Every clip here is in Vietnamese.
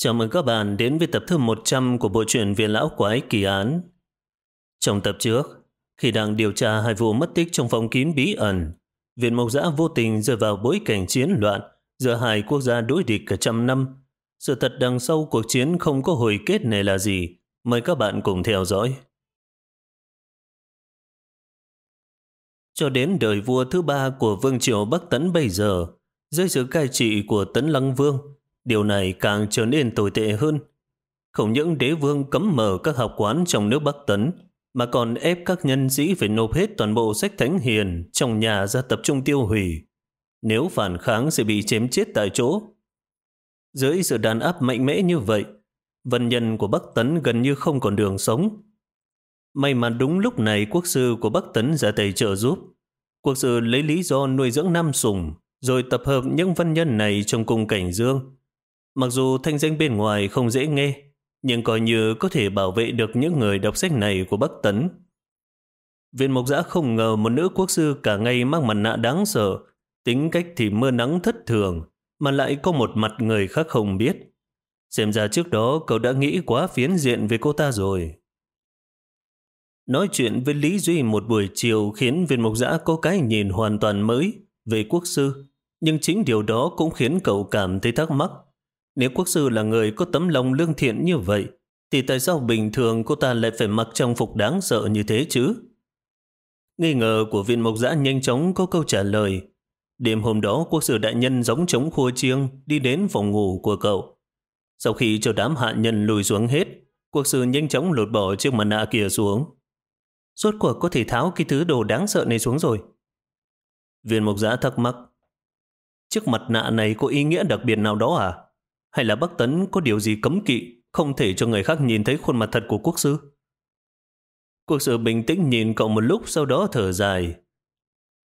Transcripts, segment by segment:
Chào mừng các bạn đến với tập thứ 100 của bộ truyện Viên Lão Quái Kỳ Án. Trong tập trước, khi đang điều tra hai vụ mất tích trong phòng kín bí ẩn, Viện Mộc Giã vô tình rơi vào bối cảnh chiến loạn giữa hai quốc gia đối địch cả trăm năm. Sự thật đằng sau cuộc chiến không có hồi kết này là gì? Mời các bạn cùng theo dõi. Cho đến đời vua thứ ba của Vương Triều Bắc Tấn bây giờ, dưới sự cai trị của Tấn Lăng Vương, Điều này càng trở nên tồi tệ hơn. Không những đế vương cấm mở các học quán trong nước Bắc Tấn, mà còn ép các nhân sĩ phải nộp hết toàn bộ sách thánh hiền trong nhà ra tập trung tiêu hủy. Nếu phản kháng sẽ bị chém chết tại chỗ. Dưới sự đàn áp mạnh mẽ như vậy, vân nhân của Bắc Tấn gần như không còn đường sống. May mà đúng lúc này quốc sư của Bắc Tấn ra tay trợ giúp. Quốc sư lấy lý do nuôi dưỡng Nam Sùng, rồi tập hợp những vân nhân này trong cung cảnh dương. Mặc dù thanh danh bên ngoài không dễ nghe, nhưng coi như có thể bảo vệ được những người đọc sách này của Bắc Tấn. Viên Mộc Giã không ngờ một nữ quốc sư cả ngày mang mặt nạ đáng sợ, tính cách thì mưa nắng thất thường, mà lại có một mặt người khác không biết. Xem ra trước đó cậu đã nghĩ quá phiến diện về cô ta rồi. Nói chuyện với Lý Duy một buổi chiều khiến viên mộc giã có cái nhìn hoàn toàn mới về quốc sư, nhưng chính điều đó cũng khiến cậu cảm thấy thắc mắc. Nếu quốc sư là người có tấm lòng lương thiện như vậy, thì tại sao bình thường cô ta lại phải mặc trang phục đáng sợ như thế chứ? Nghi ngờ của viên mộc giã nhanh chóng có câu trả lời. Đêm hôm đó, quốc sư đại nhân giống chống khua chiêng đi đến phòng ngủ của cậu. Sau khi cho đám hạ nhân lùi xuống hết, quốc sư nhanh chóng lột bỏ chiếc mặt nạ kia xuống. Rốt cuộc có thể tháo cái thứ đồ đáng sợ này xuống rồi. Viên mộc giã thắc mắc. Chiếc mặt nạ này có ý nghĩa đặc biệt nào đó à? Hay là Bắc Tấn có điều gì cấm kỵ, không thể cho người khác nhìn thấy khuôn mặt thật của quốc sư? Quốc sư bình tĩnh nhìn cậu một lúc sau đó thở dài.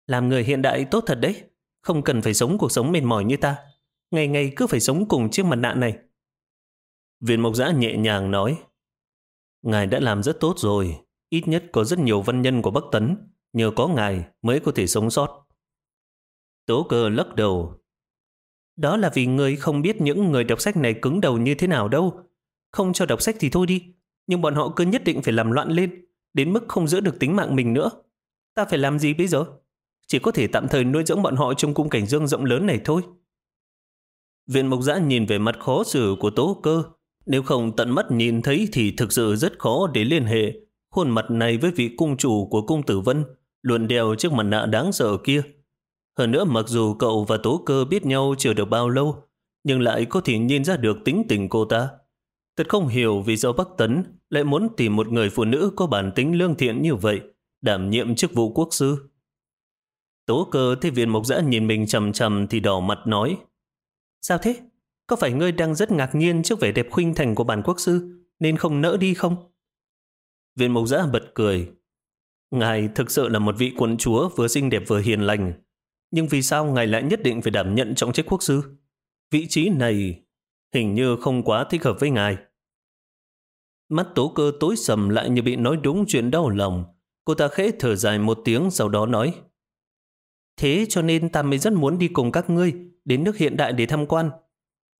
Làm người hiện đại tốt thật đấy, không cần phải sống cuộc sống mệt mỏi như ta. Ngày ngày cứ phải sống cùng chiếc mặt nạ này. Viên mộc giã nhẹ nhàng nói. Ngài đã làm rất tốt rồi, ít nhất có rất nhiều văn nhân của Bắc Tấn, nhờ có ngài mới có thể sống sót. Tố cơ lắc đầu, đó là vì người không biết những người đọc sách này cứng đầu như thế nào đâu. Không cho đọc sách thì thôi đi, nhưng bọn họ cứ nhất định phải làm loạn lên, đến mức không giữ được tính mạng mình nữa. Ta phải làm gì bây giờ? Chỉ có thể tạm thời nuôi dưỡng bọn họ trong cung cảnh dương rộng lớn này thôi. Viện Mộc Giã nhìn về mặt khó xử của tố cơ. Nếu không tận mắt nhìn thấy thì thực sự rất khó để liên hệ khuôn mặt này với vị cung chủ của cung tử vân, luồn đeo chiếc mặt nạ đáng sợ kia. Hơn nữa mặc dù cậu và Tố Cơ biết nhau chưa được bao lâu, nhưng lại có thể nhìn ra được tính tình cô ta. Thật không hiểu vì sao Bắc Tấn lại muốn tìm một người phụ nữ có bản tính lương thiện như vậy, đảm nhiệm chức vụ quốc sư. Tố cơ thấy viên mộc dã nhìn mình chầm chầm thì đỏ mặt nói Sao thế? Có phải ngươi đang rất ngạc nhiên trước vẻ đẹp khuynh thành của bản quốc sư nên không nỡ đi không? Viên mộc dã bật cười Ngài thực sự là một vị quân chúa vừa xinh đẹp vừa hiền lành nhưng vì sao ngài lại nhất định phải đảm nhận trọng trách quốc sư? Vị trí này hình như không quá thích hợp với ngài. Mắt tố cơ tối sầm lại như bị nói đúng chuyện đau lòng. Cô ta khẽ thở dài một tiếng sau đó nói Thế cho nên ta mới rất muốn đi cùng các ngươi đến nước hiện đại để tham quan.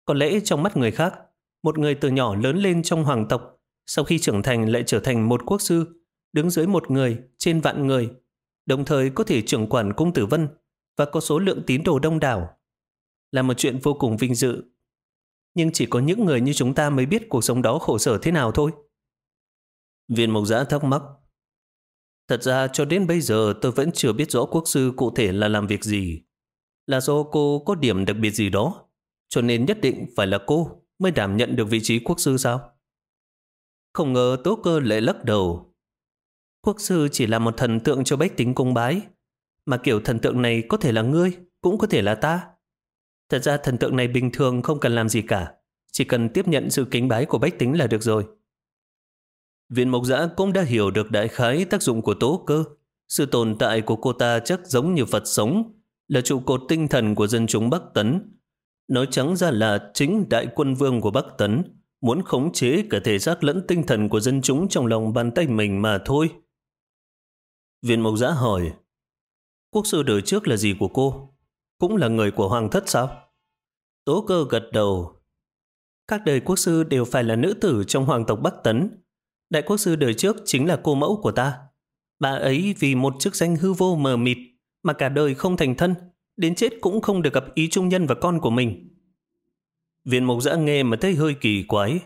Có lẽ trong mắt người khác, một người từ nhỏ lớn lên trong hoàng tộc, sau khi trưởng thành lại trở thành một quốc sư, đứng dưới một người, trên vạn người, đồng thời có thể trưởng quản cung tử vân và có số lượng tín đồ đông đảo. Là một chuyện vô cùng vinh dự. Nhưng chỉ có những người như chúng ta mới biết cuộc sống đó khổ sở thế nào thôi. Viên mộc giã thắc mắc. Thật ra cho đến bây giờ tôi vẫn chưa biết rõ quốc sư cụ thể là làm việc gì. Là do cô có điểm đặc biệt gì đó, cho nên nhất định phải là cô mới đảm nhận được vị trí quốc sư sao? Không ngờ tố cơ lại lắc đầu. Quốc sư chỉ là một thần tượng cho bách tính cung bái, mà kiểu thần tượng này có thể là ngươi, cũng có thể là ta. Thật ra thần tượng này bình thường không cần làm gì cả, chỉ cần tiếp nhận sự kính bái của bách tính là được rồi. Viện Mộc Giã cũng đã hiểu được đại khái tác dụng của tố cơ. Sự tồn tại của cô ta chắc giống như Phật sống, là trụ cột tinh thần của dân chúng Bắc Tấn. Nói trắng ra là chính đại quân vương của Bắc Tấn muốn khống chế cả thể xác lẫn tinh thần của dân chúng trong lòng bàn tay mình mà thôi. Viện Mộc Giã hỏi, Quốc sư đời trước là gì của cô? Cũng là người của hoàng thất sao? Tố cơ gật đầu. Các đời quốc sư đều phải là nữ tử trong hoàng tộc Bắc Tấn. Đại quốc sư đời trước chính là cô mẫu của ta. Bà ấy vì một chức danh hư vô mờ mịt mà cả đời không thành thân, đến chết cũng không được gặp ý trung nhân và con của mình. Viên mộc giã nghe mà thấy hơi kỳ quái.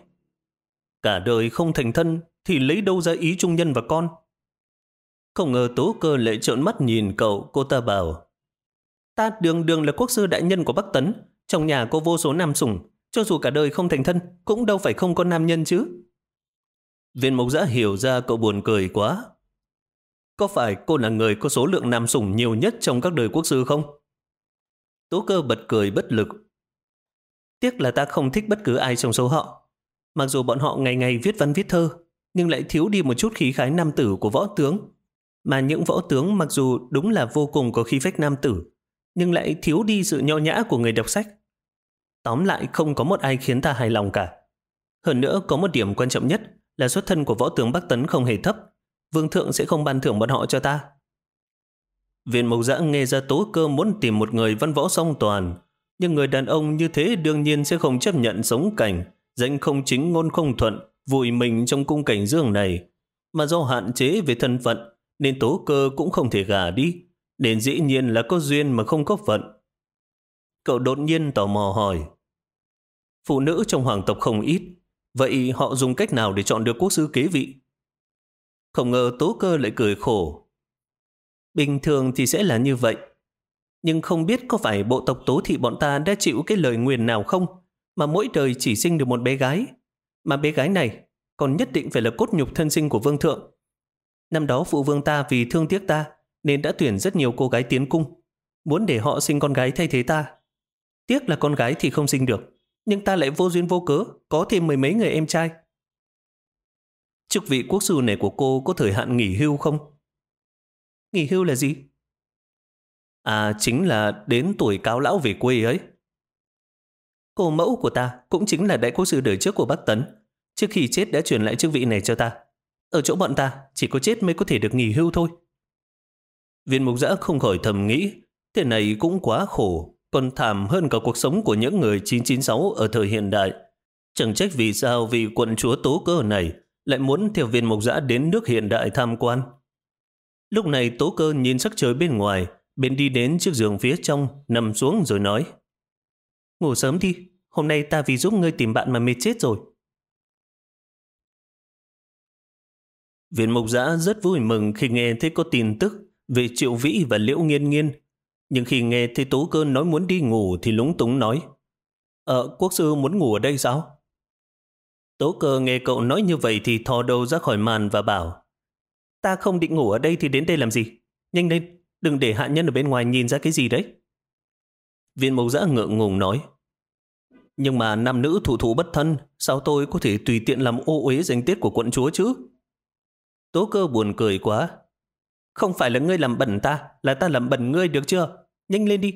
Cả đời không thành thân thì lấy đâu ra ý trung nhân và con? Không ngờ tố cơ lại trợn mắt nhìn cậu, cô ta bảo. Ta đường đường là quốc sư đại nhân của Bắc Tấn, trong nhà có vô số nam sủng, cho dù cả đời không thành thân, cũng đâu phải không có nam nhân chứ. Viên mộc giã hiểu ra cậu buồn cười quá. Có phải cô là người có số lượng nam sủng nhiều nhất trong các đời quốc sư không? Tố cơ bật cười bất lực. Tiếc là ta không thích bất cứ ai trong số họ. Mặc dù bọn họ ngày ngày viết văn viết thơ, nhưng lại thiếu đi một chút khí khái nam tử của võ tướng. Mà những võ tướng mặc dù đúng là vô cùng có khí phách nam tử, nhưng lại thiếu đi sự nho nhã của người đọc sách. Tóm lại không có một ai khiến ta hài lòng cả. Hơn nữa có một điểm quan trọng nhất là xuất thân của võ tướng Bắc Tấn không hề thấp. Vương thượng sẽ không ban thưởng bọn họ cho ta. Viện mộc giã nghe ra tố cơ muốn tìm một người văn võ song toàn, nhưng người đàn ông như thế đương nhiên sẽ không chấp nhận sống cảnh, danh không chính ngôn không thuận, vùi mình trong cung cảnh dương này. Mà do hạn chế về thân phận, nên tố cơ cũng không thể gả đi, nên dĩ nhiên là có duyên mà không có phận. Cậu đột nhiên tò mò hỏi, phụ nữ trong hoàng tộc không ít, vậy họ dùng cách nào để chọn được quốc sư kế vị? Không ngờ tố cơ lại cười khổ. Bình thường thì sẽ là như vậy, nhưng không biết có phải bộ tộc tố thị bọn ta đã chịu cái lời nguyền nào không, mà mỗi đời chỉ sinh được một bé gái, mà bé gái này còn nhất định phải là cốt nhục thân sinh của vương thượng. Năm đó phụ vương ta vì thương tiếc ta nên đã tuyển rất nhiều cô gái tiến cung, muốn để họ sinh con gái thay thế ta. Tiếc là con gái thì không sinh được, nhưng ta lại vô duyên vô cớ, có thêm mười mấy người em trai. Chức vị quốc sư này của cô có thời hạn nghỉ hưu không? Nghỉ hưu là gì? À, chính là đến tuổi cáo lão về quê ấy. Cô mẫu của ta cũng chính là đại quốc sư đời trước của Bắc Tấn. Trước khi chết đã truyền lại chức vị này cho ta. Ở chỗ bọn ta, chỉ có chết mới có thể được nghỉ hưu thôi. Viên mục giã không khỏi thầm nghĩ, thế này cũng quá khổ, còn thảm hơn cả cuộc sống của những người 996 ở thời hiện đại. Chẳng trách vì sao vị quận chúa tố cơ này lại muốn theo viên mục giã đến nước hiện đại tham quan. Lúc này tố cơ nhìn sắc trời bên ngoài, bên đi đến chiếc giường phía trong, nằm xuống rồi nói. Ngủ sớm đi, hôm nay ta vì giúp ngươi tìm bạn mà mệt chết rồi. Viên mục giã rất vui mừng khi nghe thấy có tin tức về triệu vĩ và liễu nghiên nghiên. Nhưng khi nghe thấy tố cơn nói muốn đi ngủ thì lúng túng nói Ờ, quốc sư muốn ngủ ở đây sao? Tố cơ nghe cậu nói như vậy thì thò đầu ra khỏi màn và bảo Ta không định ngủ ở đây thì đến đây làm gì? Nhanh lên, đừng để hạ nhân ở bên ngoài nhìn ra cái gì đấy. Viên mộc giã ngượng ngùng nói Nhưng mà nam nữ thủ thủ bất thân Sao tôi có thể tùy tiện làm ô uế danh tiết của quận chúa chứ? Tố cơ buồn cười quá. Không phải là ngươi làm bẩn ta, là ta làm bẩn ngươi được chưa? Nhanh lên đi.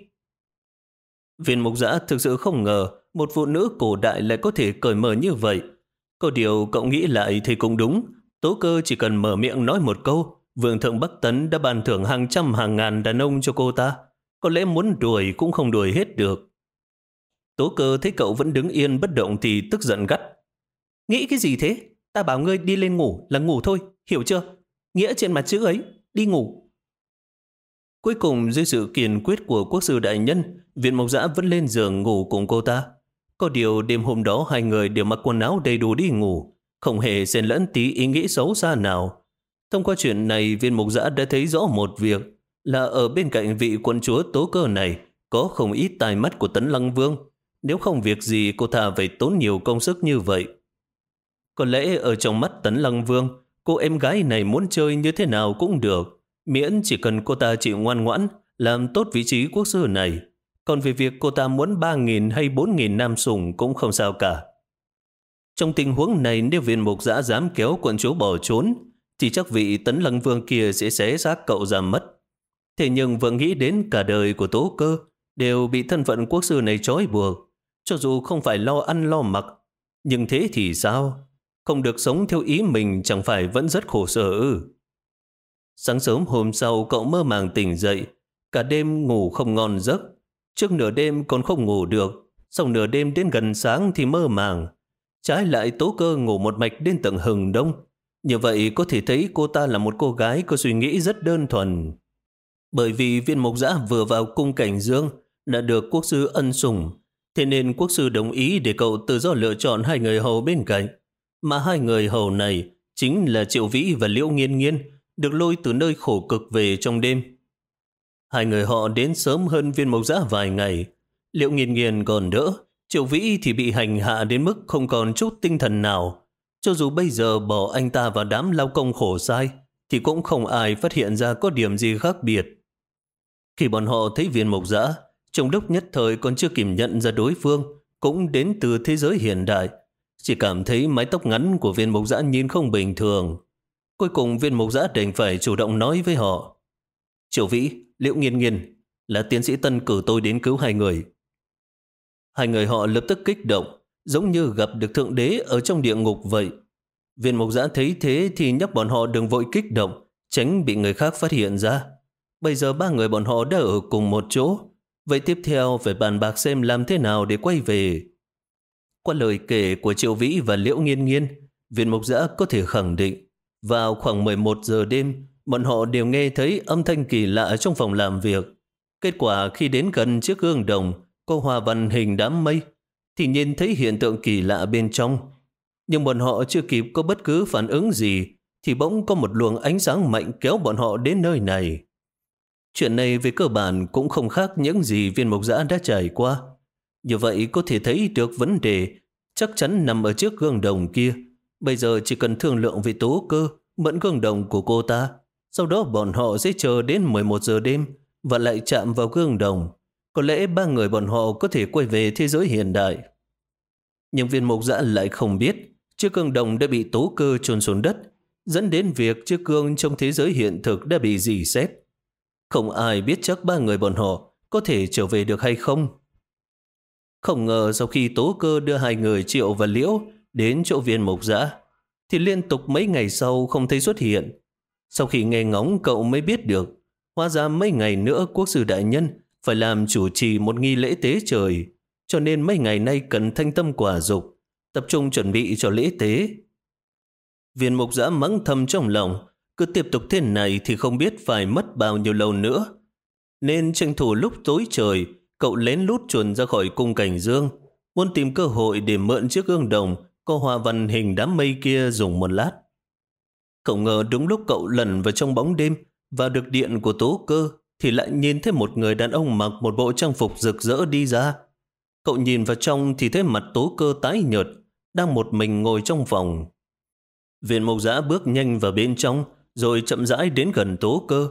Viên mục giã thực sự không ngờ một phụ nữ cổ đại lại có thể cởi mở như vậy. Có điều cậu nghĩ lại thì cũng đúng. Tố cơ chỉ cần mở miệng nói một câu, Vương thượng Bắc Tấn đã bàn thưởng hàng trăm hàng ngàn đàn ông cho cô ta. Có lẽ muốn đuổi cũng không đuổi hết được. Tố cơ thấy cậu vẫn đứng yên bất động thì tức giận gắt. Nghĩ cái gì thế? Ta bảo ngươi đi lên ngủ là ngủ thôi, hiểu chưa? Nghĩa trên mặt chữ ấy, đi ngủ. Cuối cùng dưới sự kiên quyết của quốc sư đại nhân, viện mộc giã vẫn lên giường ngủ cùng cô ta. Có điều đêm hôm đó hai người đều mặc quần áo đầy đủ đi ngủ, không hề xen lẫn tí ý nghĩ xấu xa nào. Thông qua chuyện này, viên mục giã đã thấy rõ một việc là ở bên cạnh vị quân chúa tố cơ này có không ít tài mắt của tấn lăng vương. Nếu không việc gì cô ta phải tốn nhiều công sức như vậy. Có lẽ ở trong mắt Tấn Lăng Vương, cô em gái này muốn chơi như thế nào cũng được, miễn chỉ cần cô ta chịu ngoan ngoãn, làm tốt vị trí quốc sư này. Còn về việc cô ta muốn 3.000 hay 4.000 nam sùng cũng không sao cả. Trong tình huống này nếu viên mục giã dám kéo quận chúa bỏ trốn, thì chắc vị Tấn Lăng Vương kia sẽ xé xác cậu ra mất. Thế nhưng vừa nghĩ đến cả đời của tố cơ đều bị thân phận quốc sư này trói buộc, cho dù không phải lo ăn lo mặc. Nhưng thế thì sao? Không được sống theo ý mình chẳng phải vẫn rất khổ sở ư. Sáng sớm hôm sau cậu mơ màng tỉnh dậy, cả đêm ngủ không ngon giấc. Trước nửa đêm còn không ngủ được, sau nửa đêm đến gần sáng thì mơ màng, Trái lại tố cơ ngủ một mạch đến tận hừng đông. Như vậy có thể thấy cô ta là một cô gái có suy nghĩ rất đơn thuần. Bởi vì viên mộc giã vừa vào cung cảnh dương đã được quốc sư ân sủng, thế nên quốc sư đồng ý để cậu tự do lựa chọn hai người hầu bên cạnh. Mà hai người hầu này chính là Triệu Vĩ và Liễu Nghiên Nghiên, được lôi từ nơi khổ cực về trong đêm. Hai người họ đến sớm hơn viên mộc giã vài ngày. Liễu Nghiên Nghiên còn đỡ, Triệu Vĩ thì bị hành hạ đến mức không còn chút tinh thần nào. Cho dù bây giờ bỏ anh ta vào đám lao công khổ sai, thì cũng không ai phát hiện ra có điểm gì khác biệt. Khi bọn họ thấy viên mộc giã, Trông đốc nhất thời còn chưa kìm nhận ra đối phương, cũng đến từ thế giới hiện đại. Chỉ cảm thấy mái tóc ngắn của viên mộc giã nhìn không bình thường. Cuối cùng viên mộc giã đành phải chủ động nói với họ. Triệu Vĩ, Liễu Nghiên Nghiên là tiến sĩ tân cử tôi đến cứu hai người. Hai người họ lập tức kích động, giống như gặp được Thượng Đế ở trong địa ngục vậy. Viên mộc giã thấy thế thì nhắc bọn họ đừng vội kích động, tránh bị người khác phát hiện ra. Bây giờ ba người bọn họ đã ở cùng một chỗ, Vậy tiếp theo phải bàn bạc xem làm thế nào để quay về. Qua lời kể của Triệu Vĩ và Liễu Nghiên Nghiên, viên mục giã có thể khẳng định vào khoảng 11 giờ đêm, bọn họ đều nghe thấy âm thanh kỳ lạ trong phòng làm việc. Kết quả khi đến gần chiếc gương đồng có hòa văn hình đám mây, thì nhìn thấy hiện tượng kỳ lạ bên trong. Nhưng bọn họ chưa kịp có bất cứ phản ứng gì, thì bỗng có một luồng ánh sáng mạnh kéo bọn họ đến nơi này. Chuyện này về cơ bản cũng không khác những gì viên mộc giã đã trải qua. Như vậy có thể thấy được vấn đề chắc chắn nằm ở trước gương đồng kia. Bây giờ chỉ cần thương lượng về tố cơ, mẫn gương đồng của cô ta. Sau đó bọn họ sẽ chờ đến 11 giờ đêm và lại chạm vào gương đồng. Có lẽ ba người bọn họ có thể quay về thế giới hiện đại. Nhưng viên mộc dã lại không biết chiếc gương đồng đã bị tố cơ trôn xuống đất, dẫn đến việc chiếc gương trong thế giới hiện thực đã bị dì xét. Không ai biết chắc ba người bọn họ có thể trở về được hay không. Không ngờ sau khi tố cơ đưa hai người Triệu và Liễu đến chỗ viên mộc giã, thì liên tục mấy ngày sau không thấy xuất hiện. Sau khi nghe ngóng cậu mới biết được, hóa ra mấy ngày nữa quốc sư đại nhân phải làm chủ trì một nghi lễ tế trời, cho nên mấy ngày nay cần thanh tâm quả dục, tập trung chuẩn bị cho lễ tế. Viên mục giã mắng thầm trong lòng, cứ tiếp tục thế này thì không biết phải mất bao nhiêu lâu nữa. Nên tranh thủ lúc tối trời, cậu lén lút chuồn ra khỏi cung cảnh dương, muốn tìm cơ hội để mượn chiếc gương đồng có hoa văn hình đám mây kia dùng một lát. Cậu ngờ đúng lúc cậu lẩn vào trong bóng đêm và được điện của tố cơ thì lại nhìn thấy một người đàn ông mặc một bộ trang phục rực rỡ đi ra. Cậu nhìn vào trong thì thấy mặt tố cơ tái nhợt, đang một mình ngồi trong phòng. Viện mộc giã bước nhanh vào bên trong, rồi chậm rãi đến gần tố cơ.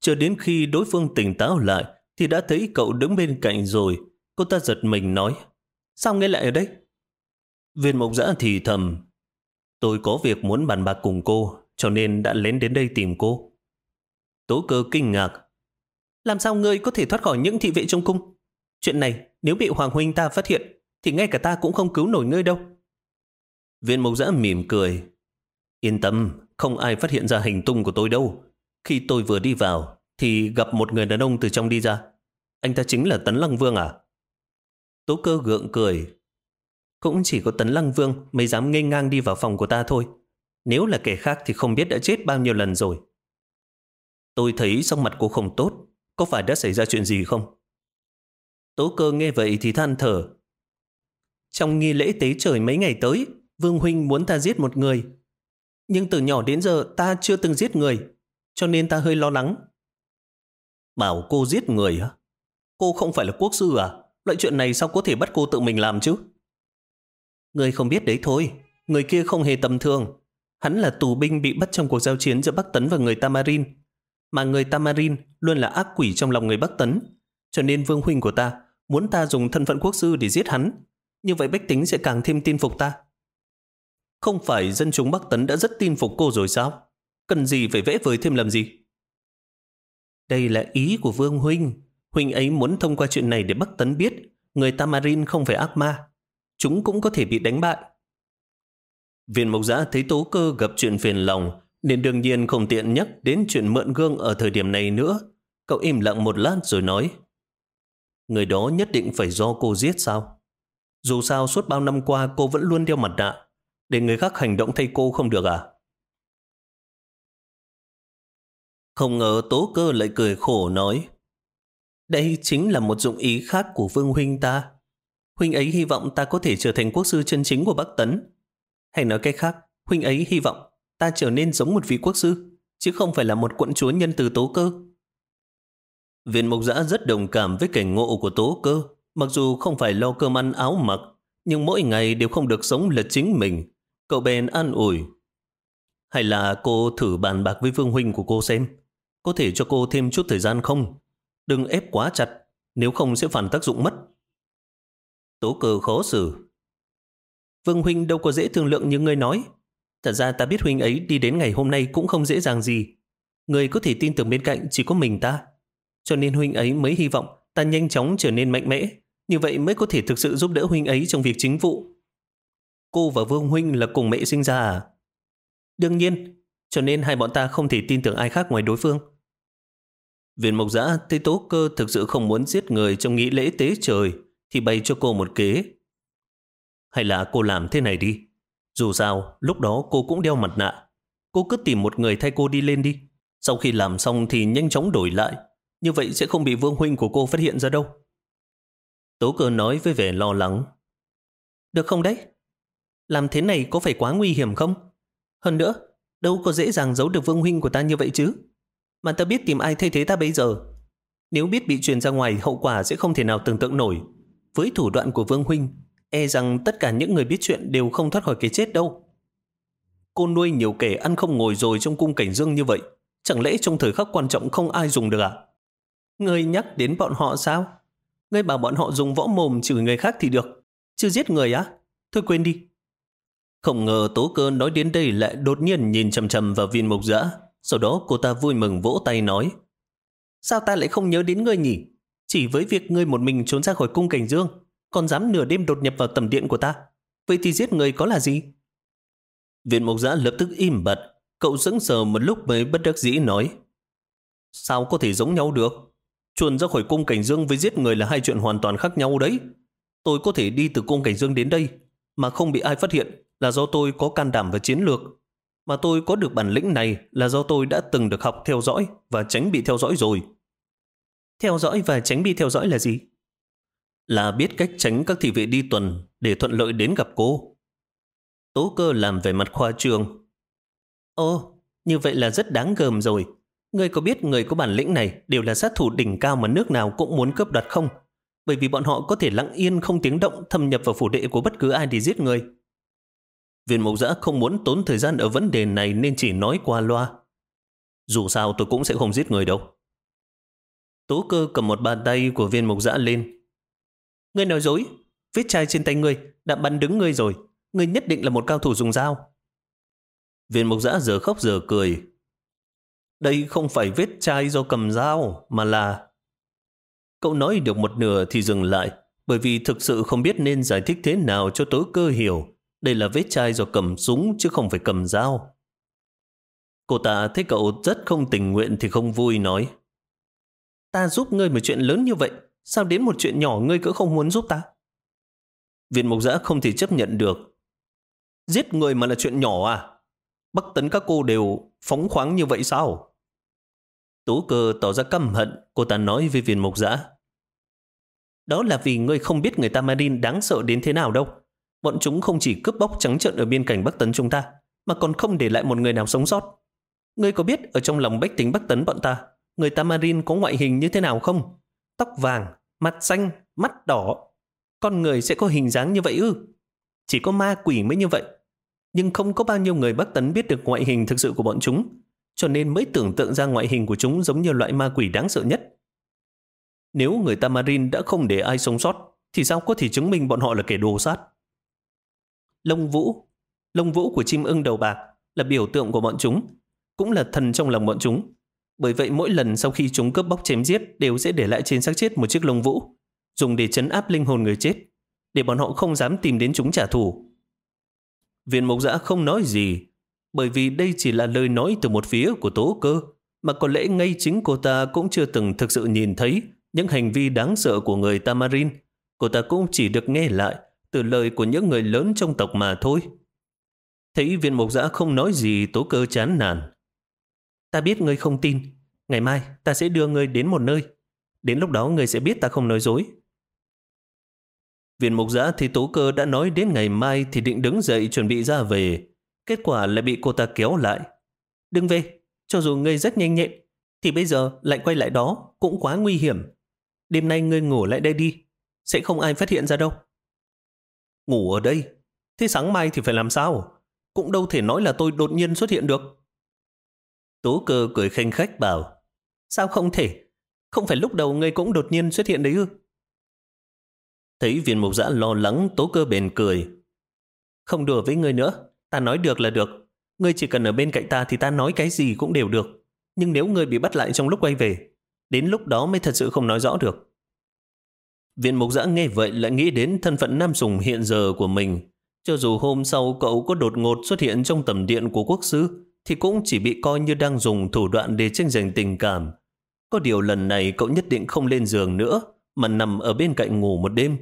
Chờ đến khi đối phương tỉnh táo lại, thì đã thấy cậu đứng bên cạnh rồi. Cô ta giật mình nói, sao nghe lại ở đây? Viên mộc giã thì thầm, tôi có việc muốn bàn bạc cùng cô, cho nên đã lén đến đây tìm cô. Tố cơ kinh ngạc, làm sao ngươi có thể thoát khỏi những thị vệ trong cung? Chuyện này, nếu bị Hoàng Huynh ta phát hiện, thì ngay cả ta cũng không cứu nổi ngươi đâu. Viên mộc giã mỉm cười. Yên tâm, không ai phát hiện ra hành tung của tôi đâu. Khi tôi vừa đi vào, thì gặp một người đàn ông từ trong đi ra. Anh ta chính là Tấn Lăng Vương à? Tố cơ gượng cười. Cũng chỉ có Tấn Lăng Vương mới dám nghênh ngang đi vào phòng của ta thôi. Nếu là kẻ khác thì không biết đã chết bao nhiêu lần rồi. Tôi thấy sắc mặt cô không tốt. Có phải đã xảy ra chuyện gì không? Tố cơ nghe vậy thì than thở. Trong nghi lễ tế trời mấy ngày tới, Vương Huynh muốn ta giết một người nhưng từ nhỏ đến giờ ta chưa từng giết người, cho nên ta hơi lo lắng. Bảo cô giết người hả? Cô không phải là quốc sư à? Loại chuyện này sao có thể bắt cô tự mình làm chứ? Người không biết đấy thôi, người kia không hề tầm thường. Hắn là tù binh bị bắt trong cuộc giao chiến giữa Bắc Tấn và người Tamarin. Mà người Tamarin luôn là ác quỷ trong lòng người Bắc Tấn. Cho nên vương huynh của ta muốn ta dùng thân phận quốc sư để giết hắn. Như vậy bách tính sẽ càng thêm tin phục ta. Không phải dân chúng Bắc Tấn đã rất tin phục cô rồi sao? Cần gì phải vẽ vời thêm làm gì? Đây là ý của Vương Huynh. Huynh ấy muốn thông qua chuyện này để Bắc Tấn biết người Tamarin không phải ác ma. Chúng cũng có thể bị đánh bại. Viên Mộc Giã thấy Tố Cơ gặp chuyện phiền lòng nên đương nhiên không tiện nhắc đến chuyện mượn gương ở thời điểm này nữa. Cậu im lặng một lát rồi nói Người đó nhất định phải do cô giết sao? Dù sao suốt bao năm qua cô vẫn luôn đeo mặt nạ, để người khác hành động thay cô không được à? Không ngờ tố cơ lại cười khổ nói. Đây chính là một dụng ý khác của Vương Huynh ta. Huynh ấy hy vọng ta có thể trở thành quốc sư chân chính của Bắc Tấn. Hay nói cách khác, Huynh ấy hy vọng ta trở nên giống một vị quốc sư, chứ không phải là một quận chúa nhân từ tố cơ. Viện mục giã rất đồng cảm với cảnh ngộ của tố cơ, mặc dù không phải lo cơm ăn áo mặc, nhưng mỗi ngày đều không được sống là chính mình. Cậu bèn an ủi. Hay là cô thử bàn bạc với Vương Huynh của cô xem, có thể cho cô thêm chút thời gian không? Đừng ép quá chặt, nếu không sẽ phản tác dụng mất. Tố cơ khó xử. Vương Huynh đâu có dễ thương lượng như ngươi nói. Thật ra ta biết Huynh ấy đi đến ngày hôm nay cũng không dễ dàng gì. Người có thể tin tưởng bên cạnh chỉ có mình ta. Cho nên Huynh ấy mới hy vọng ta nhanh chóng trở nên mạnh mẽ. Như vậy mới có thể thực sự giúp đỡ Huynh ấy trong việc chính vụ. Cô và Vương Huynh là cùng mẹ sinh ra à? Đương nhiên, cho nên hai bọn ta không thể tin tưởng ai khác ngoài đối phương. Viên mộc giã thấy tố cơ thực sự không muốn giết người trong nghĩ lễ tế trời thì bày cho cô một kế. Hay là cô làm thế này đi. Dù sao, lúc đó cô cũng đeo mặt nạ. Cô cứ tìm một người thay cô đi lên đi. Sau khi làm xong thì nhanh chóng đổi lại. Như vậy sẽ không bị vương huynh của cô phát hiện ra đâu. Tố cơ nói với vẻ lo lắng. Được không đấy? Làm thế này có phải quá nguy hiểm không? Hơn nữa, đâu có dễ dàng giấu được vương huynh của ta như vậy chứ? Mà ta biết tìm ai thay thế ta bây giờ. Nếu biết bị truyền ra ngoài, hậu quả sẽ không thể nào tưởng tượng nổi. Với thủ đoạn của vương huynh, e rằng tất cả những người biết chuyện đều không thoát khỏi cái chết đâu. Cô nuôi nhiều kẻ ăn không ngồi rồi trong cung cảnh dương như vậy. Chẳng lẽ trong thời khắc quan trọng không ai dùng được à? Ngươi nhắc đến bọn họ sao? Ngươi bảo bọn họ dùng võ mồm chửi người khác thì được. Chứ giết người á? Thôi quên đi. Không ngờ tố cơ nói đến đây lại đột nhiên nhìn chầm chầm vào viên mộc dã. Sau đó cô ta vui mừng vỗ tay nói, Sao ta lại không nhớ đến ngươi nhỉ? Chỉ với việc ngươi một mình trốn ra khỏi cung cảnh dương, còn dám nửa đêm đột nhập vào tầm điện của ta. Vậy thì giết người có là gì? Viện mộc giã lập tức im bật. Cậu sững sờ một lúc mới bất đắc dĩ nói, Sao có thể giống nhau được? Chuồn ra khỏi cung cảnh dương với giết người là hai chuyện hoàn toàn khác nhau đấy. Tôi có thể đi từ cung cảnh dương đến đây, mà không bị ai phát hiện là do tôi có can đảm và chiến lược. Mà tôi có được bản lĩnh này là do tôi đã từng được học theo dõi và tránh bị theo dõi rồi. Theo dõi và tránh bị theo dõi là gì? Là biết cách tránh các thị vệ đi tuần để thuận lợi đến gặp cô. Tố cơ làm về mặt khoa trương. Ồ, như vậy là rất đáng gờm rồi. Ngươi có biết người có bản lĩnh này đều là sát thủ đỉnh cao mà nước nào cũng muốn cướp đoạt không? Bởi vì bọn họ có thể lặng yên không tiếng động thâm nhập vào phủ đệ của bất cứ ai để giết người. Viên mộc giã không muốn tốn thời gian ở vấn đề này nên chỉ nói qua loa. Dù sao tôi cũng sẽ không giết người đâu. Tố cơ cầm một bàn tay của viên mộc giã lên. Ngươi nói dối, vết chai trên tay ngươi đã bắn đứng ngươi rồi. Ngươi nhất định là một cao thủ dùng dao. Viên mộc giã giờ khóc giờ cười. Đây không phải vết chai do cầm dao, mà là... Cậu nói được một nửa thì dừng lại, bởi vì thực sự không biết nên giải thích thế nào cho tố cơ hiểu. Đây là vết chai do cầm súng chứ không phải cầm dao. Cô ta thấy cậu rất không tình nguyện thì không vui nói. Ta giúp ngươi một chuyện lớn như vậy, sao đến một chuyện nhỏ ngươi cứ không muốn giúp ta? Viện mục giã không thể chấp nhận được. Giết người mà là chuyện nhỏ à? Bắc tấn các cô đều phóng khoáng như vậy sao? Tú cơ tỏ ra căm hận, cô ta nói với viên mục giã. Đó là vì ngươi không biết người Tamarin đáng sợ đến thế nào đâu. Bọn chúng không chỉ cướp bóc trắng trợn ở biên cảnh Bắc Tấn chúng ta, mà còn không để lại một người nào sống sót. Ngươi có biết ở trong lòng bách tính Bắc Tấn bọn ta, người Tamarin có ngoại hình như thế nào không? Tóc vàng, mặt xanh, mắt đỏ. Con người sẽ có hình dáng như vậy ư? Chỉ có ma quỷ mới như vậy. Nhưng không có bao nhiêu người Bắc Tấn biết được ngoại hình thực sự của bọn chúng, cho nên mới tưởng tượng ra ngoại hình của chúng giống như loại ma quỷ đáng sợ nhất. Nếu người Tamarin đã không để ai sống sót, thì sao có thể chứng minh bọn họ là kẻ đồ sát? Lông vũ, lông vũ của chim ưng đầu bạc là biểu tượng của bọn chúng, cũng là thần trong lòng bọn chúng. Bởi vậy mỗi lần sau khi chúng cướp bóc chém giết đều sẽ để lại trên xác chết một chiếc lông vũ, dùng để chấn áp linh hồn người chết, để bọn họ không dám tìm đến chúng trả thù. Viên mộc giã không nói gì, bởi vì đây chỉ là lời nói từ một phía của tố cơ, mà có lẽ ngay chính cô ta cũng chưa từng thực sự nhìn thấy những hành vi đáng sợ của người Tamarin. Cô ta cũng chỉ được nghe lại từ lời của những người lớn trong tộc mà thôi. Thấy viên mục giã không nói gì tố cơ chán nản. Ta biết ngươi không tin. Ngày mai ta sẽ đưa ngươi đến một nơi. Đến lúc đó ngươi sẽ biết ta không nói dối. Viên mục giã thì tố cơ đã nói đến ngày mai thì định đứng dậy chuẩn bị ra về. Kết quả lại bị cô ta kéo lại. Đừng về, cho dù ngươi rất nhanh nhẹn, thì bây giờ lại quay lại đó cũng quá nguy hiểm. Đêm nay ngươi ngủ lại đây đi, sẽ không ai phát hiện ra đâu. Ngủ ở đây? Thế sáng mai thì phải làm sao? Cũng đâu thể nói là tôi đột nhiên xuất hiện được. Tố cơ cười khanh khách bảo, sao không thể? Không phải lúc đầu ngươi cũng đột nhiên xuất hiện đấy ư? Thấy viên mục giã lo lắng, tố cơ bền cười. Không đùa với ngươi nữa, ta nói được là được. Ngươi chỉ cần ở bên cạnh ta thì ta nói cái gì cũng đều được. Nhưng nếu ngươi bị bắt lại trong lúc quay về, đến lúc đó mới thật sự không nói rõ được. Viên mục giã nghe vậy lại nghĩ đến thân phận nam sùng hiện giờ của mình. Cho dù hôm sau cậu có đột ngột xuất hiện trong tầm điện của quốc sư, thì cũng chỉ bị coi như đang dùng thủ đoạn để tranh giành tình cảm. Có điều lần này cậu nhất định không lên giường nữa, mà nằm ở bên cạnh ngủ một đêm.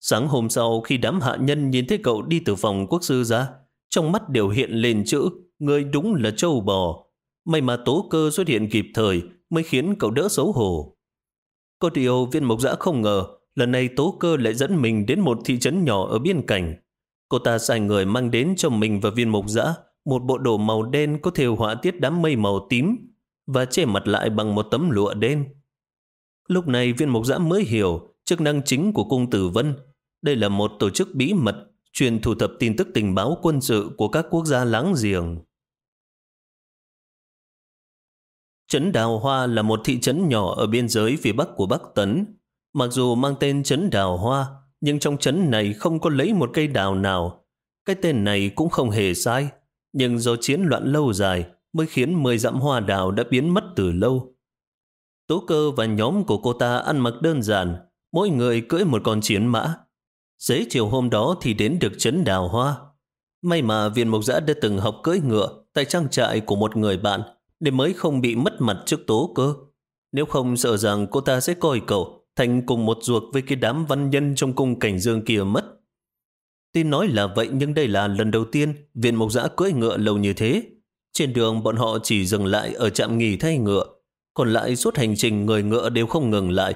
Sáng hôm sau khi đám hạ nhân nhìn thấy cậu đi từ phòng quốc sư ra, trong mắt đều hiện lên chữ, người đúng là châu bò. May mà tố cơ xuất hiện kịp thời mới khiến cậu đỡ xấu hổ. Có điều viên mộc dã không ngờ, lần này tố cơ lại dẫn mình đến một thị trấn nhỏ ở biên cảnh. Cô ta sai người mang đến cho mình và viên mộc dã một bộ đồ màu đen có thêu họa tiết đám mây màu tím và che mặt lại bằng một tấm lụa đen. Lúc này viên mộc dã mới hiểu chức năng chính của cung tử vân. Đây là một tổ chức bí mật truyền thu thập tin tức tình báo quân sự của các quốc gia láng giềng. Trấn Đào Hoa là một thị trấn nhỏ ở biên giới phía bắc của Bắc Tấn. Mặc dù mang tên Trấn Đào Hoa, nhưng trong trấn này không có lấy một cây đào nào. Cái tên này cũng không hề sai, nhưng do chiến loạn lâu dài mới khiến mười dặm hoa đào đã biến mất từ lâu. Tố cơ và nhóm của cô ta ăn mặc đơn giản, mỗi người cưỡi một con chiến mã. Dễ chiều hôm đó thì đến được trấn Đào Hoa. May mà viên mộc giã đã từng học cưỡi ngựa tại trang trại của một người bạn, để mới không bị mất mặt trước tố cơ. Nếu không sợ rằng cô ta sẽ coi cậu thành cùng một ruột với cái đám văn nhân trong cung cảnh dương kia mất. Tin nói là vậy nhưng đây là lần đầu tiên viện mộc giã cưỡi ngựa lâu như thế. Trên đường bọn họ chỉ dừng lại ở trạm nghỉ thay ngựa, còn lại suốt hành trình người ngựa đều không ngừng lại.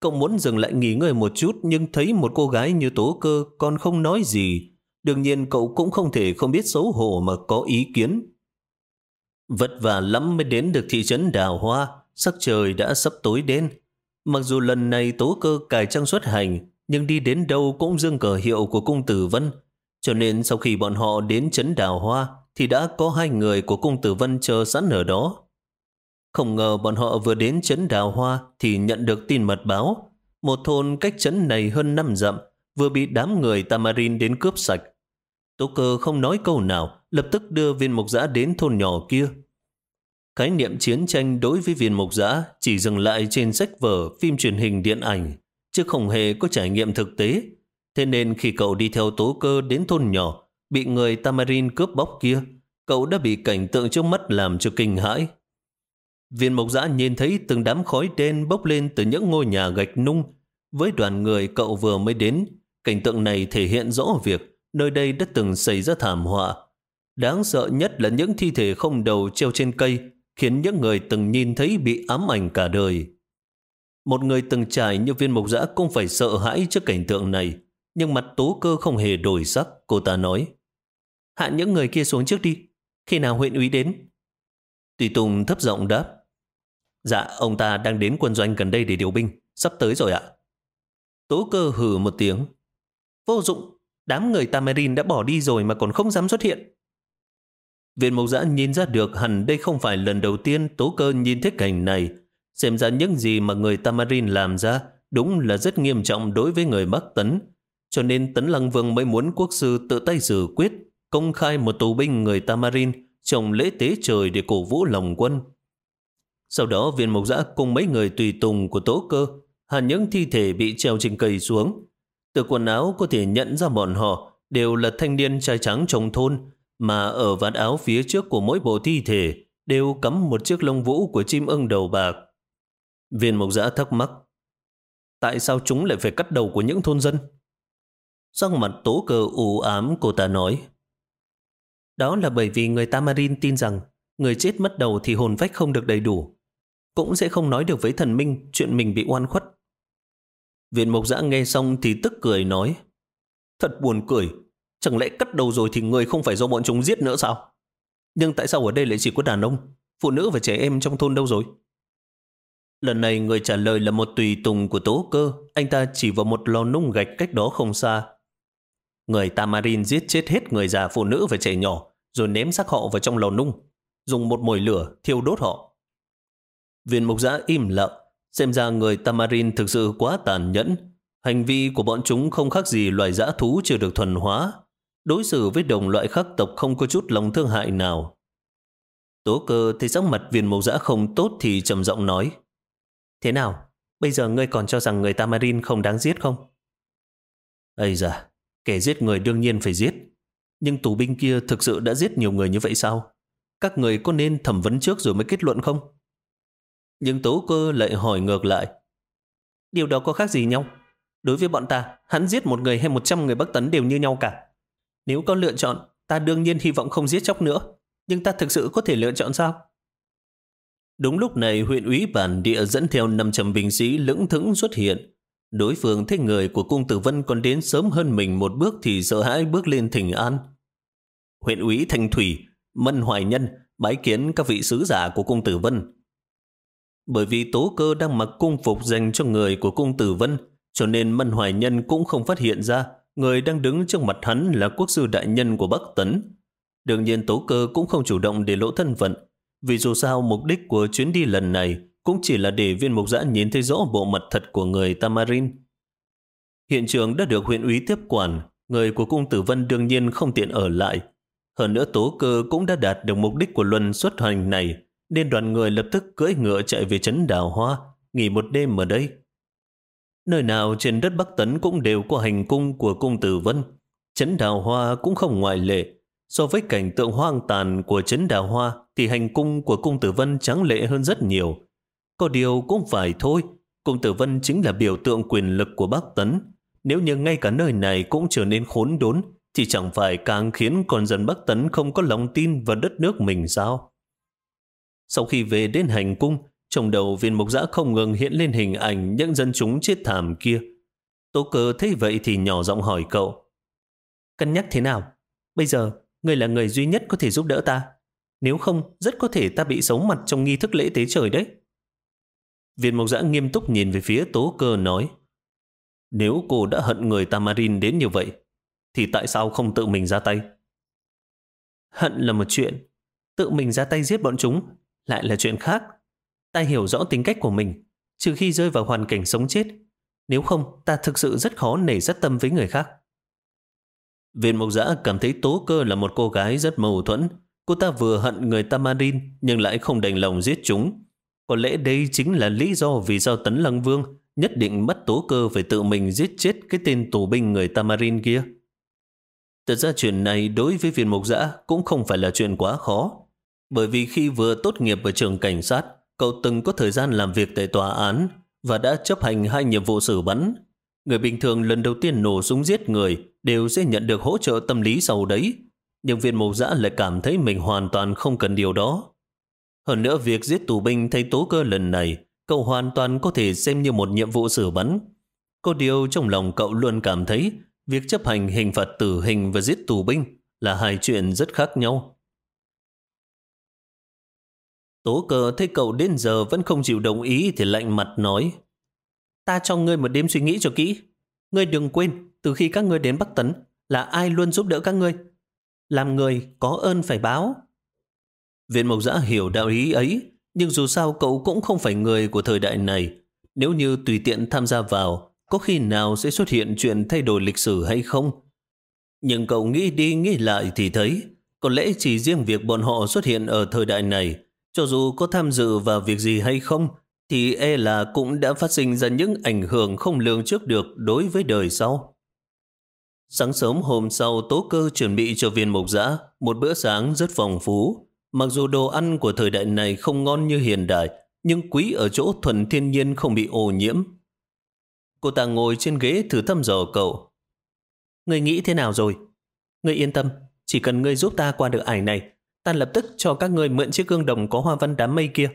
Cậu muốn dừng lại nghỉ ngơi một chút nhưng thấy một cô gái như tố cơ còn không nói gì. Đương nhiên cậu cũng không thể không biết xấu hổ mà có ý kiến. Vất vả lắm mới đến được thị trấn Đào Hoa, sắc trời đã sắp tối đen. Mặc dù lần này tố cơ cải trang xuất hành, nhưng đi đến đâu cũng dương cờ hiệu của cung tử vân. Cho nên sau khi bọn họ đến trấn Đào Hoa, thì đã có hai người của cung tử vân chờ sẵn ở đó. Không ngờ bọn họ vừa đến trấn Đào Hoa thì nhận được tin mật báo. Một thôn cách trấn này hơn năm dặm, vừa bị đám người Tamarin đến cướp sạch. Tố cơ không nói câu nào, lập tức đưa viên mục giã đến thôn nhỏ kia. Khái niệm chiến tranh đối với viên mục giã chỉ dừng lại trên sách vở, phim truyền hình điện ảnh, chứ không hề có trải nghiệm thực tế. Thế nên khi cậu đi theo tố cơ đến thôn nhỏ, bị người Tamarin cướp bóc kia, cậu đã bị cảnh tượng trước mắt làm cho kinh hãi. Viên mộc giã nhìn thấy từng đám khói đen bốc lên từ những ngôi nhà gạch nung. Với đoàn người cậu vừa mới đến, cảnh tượng này thể hiện rõ việc nơi đây đã từng xảy ra thảm họa. Đáng sợ nhất là những thi thể không đầu treo trên cây, khiến những người từng nhìn thấy bị ám ảnh cả đời. Một người từng trải như viên mộc giã cũng phải sợ hãi trước cảnh tượng này, nhưng mặt tố cơ không hề đổi sắc, cô ta nói. Hạ những người kia xuống trước đi, khi nào huyện úy đến? Tùy Tùng thấp giọng đáp. Dạ, ông ta đang đến quân doanh gần đây để điều binh, sắp tới rồi ạ. Tố cơ hừ một tiếng. Vô dụng, đám người Tamarin đã bỏ đi rồi mà còn không dám xuất hiện. Viện Mộc Giã nhìn ra được hẳn đây không phải lần đầu tiên Tố Cơ nhìn thấy cảnh này. Xem ra những gì mà người Tamarin làm ra đúng là rất nghiêm trọng đối với người Bắc Tấn. Cho nên Tấn Lăng Vương mới muốn quốc sư tự tay xử quyết, công khai một tù binh người Tamarin trồng lễ tế trời để cổ vũ lòng quân. Sau đó viên mộc giã cùng mấy người tùy tùng của tố cơ hàn những thi thể bị treo trên cây xuống. Từ quần áo có thể nhận ra bọn họ đều là thanh niên trai trắng trong thôn, mà ở vạt áo phía trước của mỗi bộ thi thể đều cắm một chiếc lông vũ của chim ưng đầu bạc. Viên mộc giã thắc mắc. Tại sao chúng lại phải cắt đầu của những thôn dân? Sắc mặt tố cờ u ám, cô ta nói. Đó là bởi vì người Tamarin tin rằng người chết mất đầu thì hồn phách không được đầy đủ. Cũng sẽ không nói được với thần minh chuyện mình bị oan khuất. Viện mộc giã nghe xong thì tức cười nói. Thật buồn cười. Chẳng lẽ cắt đầu rồi thì người không phải do bọn chúng giết nữa sao? Nhưng tại sao ở đây lại chỉ có đàn ông, phụ nữ và trẻ em trong thôn đâu rồi? Lần này người trả lời là một tùy tùng của tố cơ. Anh ta chỉ vào một lò nung gạch cách đó không xa. Người Tamarin giết chết hết người già phụ nữ và trẻ nhỏ, rồi ném xác họ vào trong lò nung, dùng một mồi lửa thiêu đốt họ. Viên mục giã im lặng, xem ra người Tamarin thực sự quá tàn nhẫn. Hành vi của bọn chúng không khác gì loài dã thú chưa được thuần hóa. Đối xử với đồng loại khác tộc không có chút lòng thương hại nào. Tố cơ thấy sắc mặt viên mục dã không tốt thì trầm giọng nói. Thế nào? Bây giờ ngươi còn cho rằng người Tamarin không đáng giết không? Ây da, kẻ giết người đương nhiên phải giết. Nhưng tù binh kia thực sự đã giết nhiều người như vậy sao? Các người có nên thẩm vấn trước rồi mới kết luận không? Nhưng tố cơ lại hỏi ngược lại. Điều đó có khác gì nhau? Đối với bọn ta, hắn giết một người hay một trăm người Bắc Tấn đều như nhau cả. Nếu có lựa chọn, ta đương nhiên hy vọng không giết chóc nữa. Nhưng ta thực sự có thể lựa chọn sao? Đúng lúc này huyện úy bản địa dẫn theo 500 binh sĩ lững thững xuất hiện. Đối phương thấy người của cung tử vân còn đến sớm hơn mình một bước thì sợ hãi bước lên thỉnh an. Huyện úy Thanh Thủy, Mân Hoài Nhân bái kiến các vị sứ giả của cung tử vân. Bởi vì tố cơ đang mặc cung phục dành cho người của cung tử vân, cho nên Mân Hoài Nhân cũng không phát hiện ra người đang đứng trước mặt hắn là quốc sư đại nhân của Bắc Tấn. Đương nhiên tố cơ cũng không chủ động để lộ thân phận, vì dù sao mục đích của chuyến đi lần này cũng chỉ là để viên mục giã nhìn thấy rõ bộ mặt thật của người Tamarin. Hiện trường đã được huyện úy tiếp quản, người của cung tử vân đương nhiên không tiện ở lại. Hơn nữa tố cơ cũng đã đạt được mục đích của luân xuất hành này, nên đoàn người lập tức cưỡi ngựa chạy về trấn đào hoa, nghỉ một đêm ở đây. Nơi nào trên đất Bắc Tấn cũng đều có hành cung của cung tử vân. Trấn đào hoa cũng không ngoại lệ. So với cảnh tượng hoang tàn của trấn đào hoa thì hành cung của cung tử vân trắng lệ hơn rất nhiều. Có điều cũng phải thôi, cung tử vân chính là biểu tượng quyền lực của Bắc Tấn. Nếu như ngay cả nơi này cũng trở nên khốn đốn, thì chẳng phải càng khiến con dân Bắc Tấn không có lòng tin vào đất nước mình sao? Sau khi về đến hành cung, trong đầu viên mục giã không ngừng hiện lên hình ảnh những dân chúng chết thảm kia. Tố cơ thấy vậy thì nhỏ giọng hỏi cậu. Cân nhắc thế nào? Bây giờ, ngươi là người duy nhất có thể giúp đỡ ta. Nếu không, rất có thể ta bị xấu mặt trong nghi thức lễ tế trời đấy. Viên mộc giã nghiêm túc nhìn về phía tố cơ nói Nếu cô đã hận người Tamarin đến như vậy thì tại sao không tự mình ra tay? Hận là một chuyện tự mình ra tay giết bọn chúng lại là chuyện khác. Ta hiểu rõ tính cách của mình, trừ khi rơi vào hoàn cảnh sống chết nếu không, ta thực sự rất khó nể rất tâm với người khác. Viên mộc giã cảm thấy tố cơ là một cô gái rất mâu thuẫn. Cô ta vừa hận người Tamarin nhưng lại không đành lòng giết chúng. Có lẽ đây chính là lý do vì sao Tấn Lăng Vương nhất định mất tố cơ phải tự mình giết chết cái tên tù binh người Tamarin kia. Thật ra chuyện này đối với viên mục giã cũng không phải là chuyện quá khó. Bởi vì khi vừa tốt nghiệp ở trường cảnh sát, cậu từng có thời gian làm việc tại tòa án và đã chấp hành hai nhiệm vụ xử bắn. Người bình thường lần đầu tiên nổ súng giết người đều sẽ nhận được hỗ trợ tâm lý sau đấy. Nhưng viên mục giã lại cảm thấy mình hoàn toàn không cần điều đó. Hơn nữa việc giết tù binh thay tố cơ lần này, cậu hoàn toàn có thể xem như một nhiệm vụ xử bắn. Có điều trong lòng cậu luôn cảm thấy việc chấp hành hình phạt tử hình và giết tù binh là hai chuyện rất khác nhau. Tố cờ thấy cậu đến giờ vẫn không chịu đồng ý thì lạnh mặt nói Ta cho ngươi một đêm suy nghĩ cho kỹ. Ngươi đừng quên, từ khi các ngươi đến Bắc Tấn là ai luôn giúp đỡ các ngươi. Làm người có ơn phải báo. Viện Mộc Giã hiểu đạo ý ấy, nhưng dù sao cậu cũng không phải người của thời đại này. Nếu như tùy tiện tham gia vào, có khi nào sẽ xuất hiện chuyện thay đổi lịch sử hay không? Nhưng cậu nghĩ đi nghĩ lại thì thấy, có lẽ chỉ riêng việc bọn họ xuất hiện ở thời đại này, cho dù có tham dự vào việc gì hay không, thì e là cũng đã phát sinh ra những ảnh hưởng không lường trước được đối với đời sau. Sáng sớm hôm sau, Tố Cơ chuẩn bị cho viên mục giã một bữa sáng rất phong phú. Mặc dù đồ ăn của thời đại này không ngon như hiện đại, nhưng quý ở chỗ thuần thiên nhiên không bị ô nhiễm. Cô ta ngồi trên ghế thử thăm dò cậu. Ngươi nghĩ thế nào rồi? Ngươi yên tâm, chỉ cần ngươi giúp ta qua được ải này, ta lập tức cho các ngươi mượn chiếc gương đồng có hoa văn đám mây kia.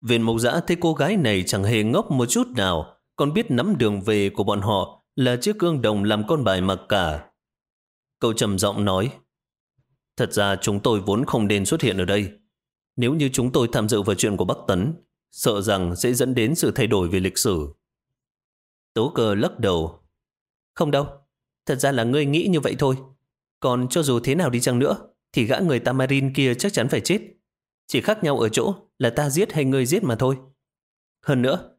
Viên mộc giã thấy cô gái này chẳng hề ngốc một chút nào, còn biết nắm đường về của bọn họ là chiếc gương đồng làm con bài mặc cả. Cậu trầm giọng nói, Thật ra chúng tôi vốn không nên xuất hiện ở đây. Nếu như chúng tôi tham dự vào chuyện của Bắc Tấn, sợ rằng sẽ dẫn đến sự thay đổi về lịch sử. Tố cơ lắc đầu. Không đâu, thật ra là ngươi nghĩ như vậy thôi. Còn cho dù thế nào đi chăng nữa, thì gã người Tamarin kia chắc chắn phải chết. Chỉ khác nhau ở chỗ là ta giết hay ngươi giết mà thôi. Hơn nữa,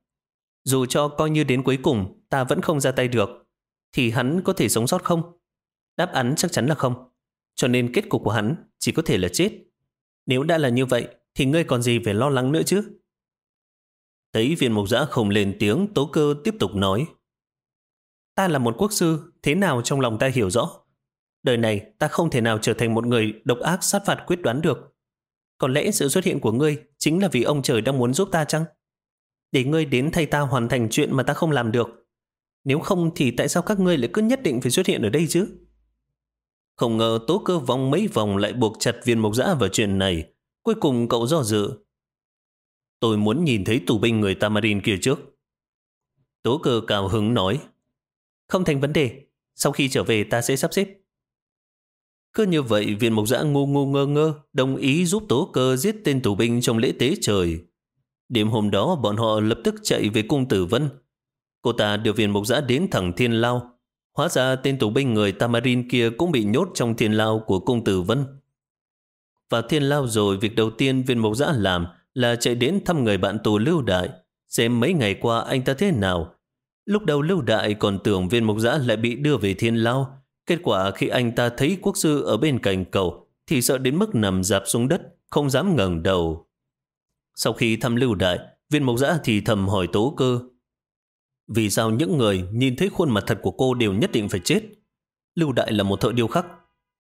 dù cho coi như đến cuối cùng ta vẫn không ra tay được, thì hắn có thể sống sót không? Đáp án chắc chắn là không. Cho nên kết cục của hắn chỉ có thể là chết. Nếu đã là như vậy, thì ngươi còn gì phải lo lắng nữa chứ? Thấy viên mục giã không lên tiếng, tố cơ tiếp tục nói. Ta là một quốc sư, thế nào trong lòng ta hiểu rõ. Đời này, ta không thể nào trở thành một người độc ác sát phạt quyết đoán được. Có lẽ sự xuất hiện của ngươi chính là vì ông trời đang muốn giúp ta chăng? Để ngươi đến thay ta hoàn thành chuyện mà ta không làm được. Nếu không thì tại sao các ngươi lại cứ nhất định phải xuất hiện ở đây chứ? Không ngờ tố cơ vòng mấy vòng lại buộc chặt viên mộc dã vào chuyện này. Cuối cùng cậu do dự. Tôi muốn nhìn thấy tù binh người Tamarin kia trước. Tố cơ cao hứng nói. Không thành vấn đề. Sau khi trở về ta sẽ sắp xếp. Cứ như vậy viên mộc dã ngu ngu ngơ ngơ đồng ý giúp tố cơ giết tên tù binh trong lễ tế trời. Đêm hôm đó bọn họ lập tức chạy về cung tử vân. Cô ta đưa viên mộc dã đến thẳng thiên lao Hóa ra tên tù binh người Tamarin kia cũng bị nhốt trong thiên lao của cung tử Vân. Vào thiên lao rồi, việc đầu tiên viên mộc dã làm là chạy đến thăm người bạn tù Lưu Đại, xem mấy ngày qua anh ta thế nào. Lúc đầu Lưu Đại còn tưởng viên mộc dã lại bị đưa về thiên lao. Kết quả khi anh ta thấy quốc sư ở bên cạnh cầu, thì sợ đến mức nằm dạp xuống đất, không dám ngẩng đầu. Sau khi thăm Lưu Đại, viên mộc giã thì thầm hỏi tố cơ, vì sao những người nhìn thấy khuôn mặt thật của cô đều nhất định phải chết? Lưu Đại là một thợ điêu khắc.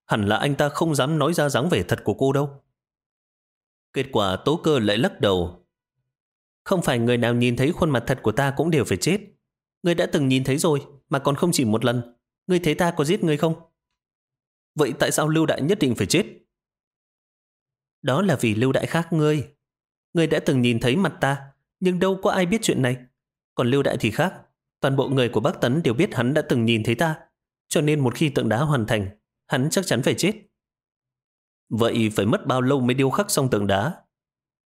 Hẳn là anh ta không dám nói ra dáng vẻ thật của cô đâu. Kết quả tố cơ lại lắc đầu. Không phải người nào nhìn thấy khuôn mặt thật của ta cũng đều phải chết. Người đã từng nhìn thấy rồi, mà còn không chỉ một lần. Người thấy ta có giết người không? Vậy tại sao Lưu Đại nhất định phải chết? Đó là vì Lưu Đại khác ngươi. Ngươi đã từng nhìn thấy mặt ta, nhưng đâu có ai biết chuyện này. Còn Lưu Đại thì khác, toàn bộ người của Bắc Tấn đều biết hắn đã từng nhìn thấy ta, cho nên một khi tượng đá hoàn thành, hắn chắc chắn phải chết. Vậy phải mất bao lâu mới điêu khắc xong tượng đá?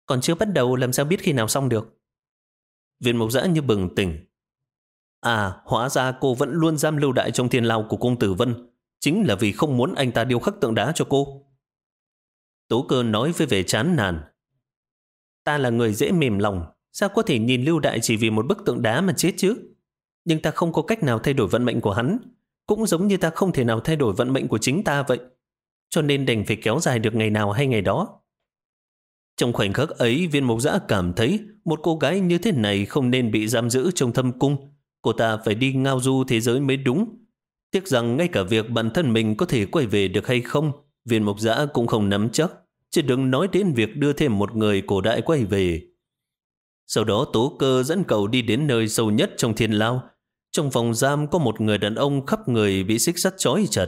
Còn chưa bắt đầu làm sao biết khi nào xong được? Viên mộc giã như bừng tỉnh. À, hóa ra cô vẫn luôn giam lưu đại trong thiên lao của công tử Vân, chính là vì không muốn anh ta điêu khắc tượng đá cho cô. Tố cơ nói với vẻ chán nản. Ta là người dễ mềm lòng, Sao có thể nhìn Lưu Đại chỉ vì một bức tượng đá mà chết chứ? Nhưng ta không có cách nào thay đổi vận mệnh của hắn. Cũng giống như ta không thể nào thay đổi vận mệnh của chính ta vậy. Cho nên đành phải kéo dài được ngày nào hay ngày đó. Trong khoảnh khắc ấy, viên mộc giã cảm thấy một cô gái như thế này không nên bị giam giữ trong thâm cung. Cô ta phải đi ngao du thế giới mới đúng. Tiếc rằng ngay cả việc bản thân mình có thể quay về được hay không, viên mộc giã cũng không nắm chắc. Chỉ đừng nói đến việc đưa thêm một người cổ đại quay về. Sau đó tố cơ dẫn cậu đi đến nơi sâu nhất trong thiên lao. Trong phòng giam có một người đàn ông khắp người bị xích sắt chói chặt.